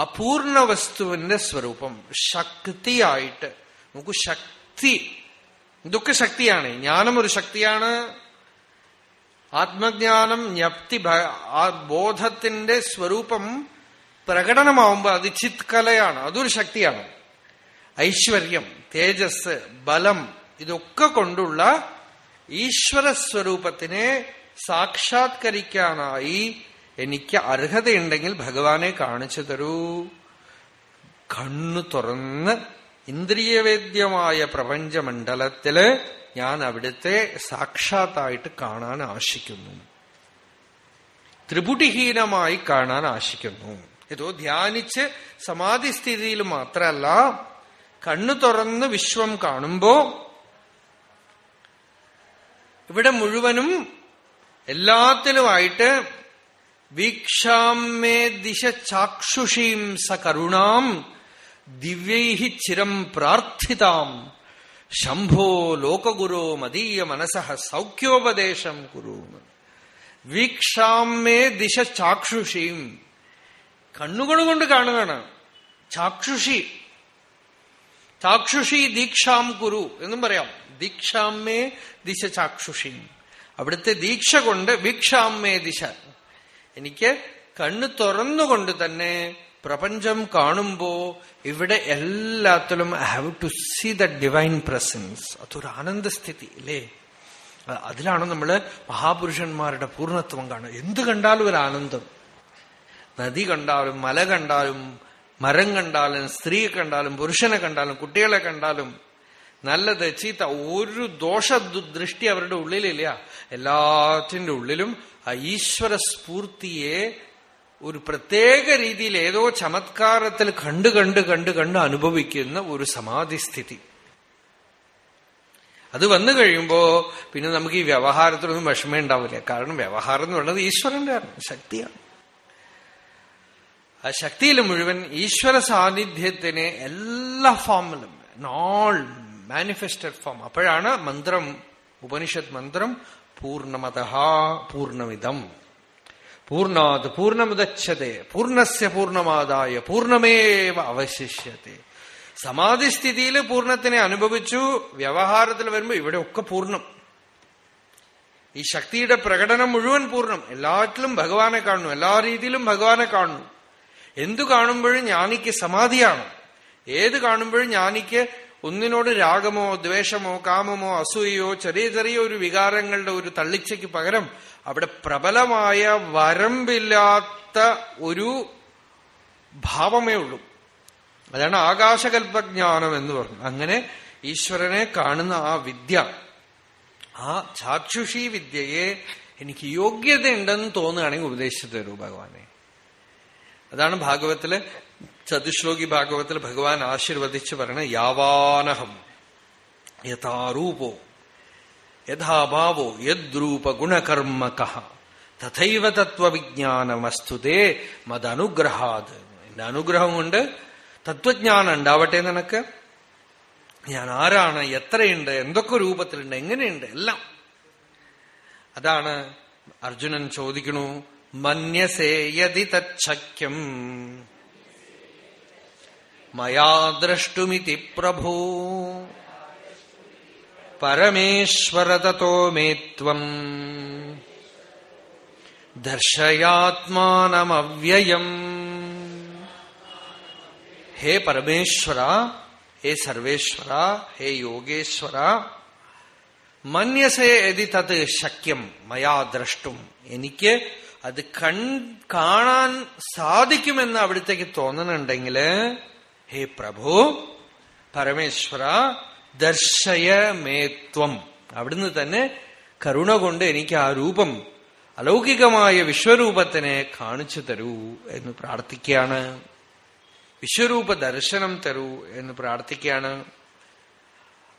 അപൂർണ വസ്തുവിന്റെ സ്വരൂപം ശക്തിയായിട്ട്. നമുക്ക് ശക്തി ഇതൊക്കെ ശക്തിയാണ് ജ്ഞാനം ഒരു ശക്തിയാണ്. ആത്മജ്ഞാനം ജ്ഞപ്തി ബോധത്തിന്റെ സ്വരൂപം പ്രകടനമാവുമ്പോൾ അത് ചിത്കലയാണ്. അതൊരു ശക്തിയാണ്. ഐശ്വര്യം തേജസ് ബലം ഇതൊക്കെ കൊണ്ടുള്ള ഈശ്വര സ്വരൂപത്തിനെ സാക്ഷാത്കരിക്കാനായി എനിക്ക് അർഹതയുണ്ടെങ്കിൽ ഭഗവാനെ കാണിച്ചു തരൂ. കണ്ണു തുറന്ന് ഇന്ദ്രിയവേദ്യമായ പ്രപഞ്ചമണ്ഡലത്തിൽ ഞാൻ അവിടുത്തെ സാക്ഷാത്തായിട്ട് കാണാൻ ആശിക്കുന്നു. ത്രിപുടിഹീനമായി കാണാൻ ആശിക്കുന്നു. ഏതോ ധ്യാനിച്ച് സമാധിസ്ഥിതിയിൽ മാത്രമല്ല കണ്ണു തുറന്ന് വിശ്വം കാണുമ്പോ ഇവിടെ മുഴുവനും എല്ലാത്തിലുമായിട്ട് വീക്ഷാമേ ദിശ ചാക്ഷുഷീം സ കരുണാം ദിവ്യൈ ചിരം പ്രാർത്ഥിതാം. ശംഭോ ലോകഗുരോ മദീയ മനസ സൗഖ്യോപദേശം കുരു വീക്ഷാമേ ദിശ ചാക്ഷുഷീം. കണ്ണുകൊണ്ടുകൊണ്ട് കാണുകയാണ്. ചാക്ഷുഷി. ചാക്ഷുഷി ദീക്ഷാം കുരു എന്നും പറയാം. ദീക്ഷാമ്മേ ദിശ ചാക്ഷുഷി അവിടുത്തെ ദീക്ഷ കൊണ്ട് വീക്ഷാമ്മേ ദിശ. എനിക്ക് കണ്ണു തുറന്നുകൊണ്ട് തന്നെ പ്രപഞ്ചം കാണുമ്പോ ഇവിടെ എല്ലാത്തിലും I have to see the divine presence അതൊരു ആനന്ദസ്ഥിതി അല്ലേ? അതിലാണ് നമ്മൾ മഹാപുരുഷന്മാരുടെ പൂർണത്വം കാണുക. എന്ത് കണ്ടാലും ഒരു ആനന്ദം. നദി കണ്ടാലും മല കണ്ടാലും മരം കണ്ടാലും സ്ത്രീയെ കണ്ടാലും പുരുഷനെ കണ്ടാലും കുട്ടികളെ കണ്ടാലും നല്ലത് ചീത്ത ഒരു ദോഷ ദൃഷ്ടി അവരുടെ ഉള്ളിലില്ല. എല്ലാറ്റിന്റെ ഉള്ളിലും ആ ഈശ്വര സ്ഫൂർത്തിയെ ഒരു പ്രത്യേക രീതിയിൽ ഏതോ ചമത്കാരത്തിൽ കണ്ടു കണ്ട് കണ്ട് കണ്ട് അനുഭവിക്കുന്ന ഒരു സമാധിസ്ഥിതി. അത് വന്നു കഴിയുമ്പോ പിന്നെ നമുക്ക് ഈ വ്യവഹാരത്തിലൊന്നും വിഷമേ ഉണ്ടാവില്ല. കാരണം വ്യവഹാരം എന്ന് പറയുന്നത് ഈശ്വരന്റെ ശക്തിയാണ്. ആ ശക്തിയിൽ മുഴുവൻ ഈശ്വര സാന്നിധ്യത്തിന് എല്ലാ ഫോമിലും ഓൾ മാനിഫെസ്റ്റഡ് ഫോം അപ്പോഴാണ് മന്ത്രം ഉപനിഷത് മന്ത്രം പൂർണമത പൂർണമിതം പൂർണാത് പൂർണമുദച്ഛതെ പൂർണസ്യ പൂർണമാതായ പൂർണമേവ അവശിഷ്യത്തെ. സമാധിസ്ഥിതിയിൽ പൂർണത്തിനെ അനുഭവിച്ചു വ്യവഹാരത്തിൽ വരുമ്പോൾ ഇവിടെ ഒക്കെ പൂർണം. ഈ ശക്തിയുടെ പ്രകടനം മുഴുവൻ പൂർണം. എല്ലാറ്റിലും ഭഗവാനെ കാണുന്നു എല്ലാ രീതിയിലും ഭഗവാനെ കാണുന്നു. എന്തു കാണുമ്പോഴും ജ്ഞാനിക്ക് സമാധിയാണ്. ഏത് കാണുമ്പോഴും ജ്ഞാനിക്ക് ഒന്നിനോട് രാഗമോ ദ്വേഷമോ കാമമോ അസൂയയോ ചെറിയ ചെറിയ ഒരു വികാരങ്ങളുടെ ഒരു തള്ളിച്ചയ്ക്ക് പകരം അവിടെ പ്രബലമായ വരമ്പില്ലാത്ത ഒരു ഭാവമേ ഉള്ളൂ. അതാണ് ആകാശകൽപജ്ഞാനം എന്ന് പറഞ്ഞു. അങ്ങനെ ഈശ്വരനെ കാണുന്ന ആ വിദ്യ ആ ചാക്ഷുഷി വിദ്യയെ എനിക്ക് യോഗ്യതയുണ്ടെന്ന് തോന്നുകയാണെങ്കിൽ ഉപദേശിച്ചു തരൂ ഭഗവാനെ. അതാണ് ഭാഗവത്തിൽ ചതുശ്ലോകി ഭാഗവത്തിൽ ഭഗവാൻ ആശീർവദിച്ച് പറയണ യാവാനഹം. യഥാരൂപോ യഥാഭാവോ യദ്രൂപ ഗുണകർമ്മക തഥൈവ തത്വവിജ്ഞാനമസ്തുതേ മതനുഗ്രഹാത് എന്റെ അനുഗ്രഹം കൊണ്ട് തത്വജ്ഞാനം ഉണ്ടാവട്ടെ നിനക്ക്. ഞാൻ ആരാണ് എത്രയുണ്ട് എന്തൊക്കെ രൂപത്തിലുണ്ട് എങ്ങനെയുണ്ട് എല്ലാം. അതാണ് അർജുനൻ ചോദിക്കണു മന്യസേ യതി തച്ഛക്യം മയാ ദ്രഷ്ടുമിതി പ്രഭോ. പരമേശ്വര തോ മേ ദർശയാത്മാനമവ്യയം. ഹേ പരമേശ്വര ഹേ സർവേശ്വര ഹേ യോഗേശ്വര. മന്യസേ എതി തത് ശക്യം മയാ ദ്രഷ്ടും. എനിക്ക് അത് കൺ കാണാൻ സാധിക്കുമെന്ന് അവിടത്തേക്ക് തോന്നണുണ്ടെങ്കിൽ ഹേ പ്രഭു പരമേശ്വര ദർശയമേത്വം അവിടുന്ന് തന്നെ കരുണ കൊണ്ട് എനിക്ക് ആ രൂപം അലൗകികമായ വിശ്വരൂപത്തിനെ കാണിച്ചു തരൂ എന്ന് പ്രാർത്ഥിക്കുകയാണ്. വിശ്വരൂപ ദർശനം തരൂ എന്ന് പ്രാർത്ഥിക്കുകയാണ്.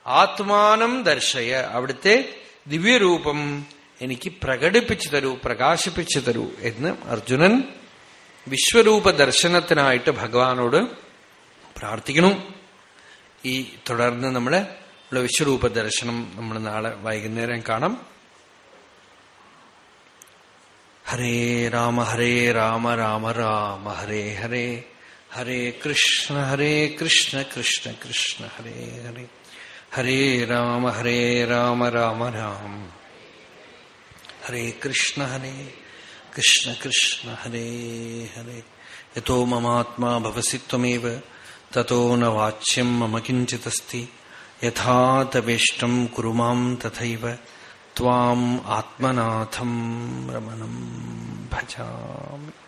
ആത്മാനം ദർശയ അവിടുത്തെ ദിവ്യരൂപം എനിക്ക് പ്രകടിപ്പിച്ചു തരൂ പ്രകാശിപ്പിച്ചു തരൂ എന്ന് അർജുനൻ വിശ്വരൂപ ദർശനത്തിനായിട്ട് ഭഗവാനോട് പ്രാർത്ഥിക്കണം. ഈ തുടർന്ന് നമ്മൾ ഉള്ള വിശ്വരൂപ ദർശനം നമ്മൾ നാളെ വൈകുന്നേരം കാണാം. ഹരേ രാമ ഹരേ രാമ രാമ രാമ ഹരേ ഹരേ ഹരേ കൃഷ്ണ ഹരേ കൃഷ്ണ കൃഷ്ണ കൃഷ്ണ ഹരേ ഹരേ. ഹരേ രാമ ഹരേ രാമ രാമ രാമ. ഹരേ കൃഷ്ണ ഹരേ കൃഷ്ണ കൃഷ്ണ ഹരേ ഹരേ. യഥോ മമാത്മാ ഭവസി ത്വമേവ തോ ന വാച്യം മമ കിഞ്ചിതസ്തി. യഥാ തവേഷ്ടം കുരു മാം തഥൈവ. ത്വാം ആത്മനാഥം രമണം ഭജാമി.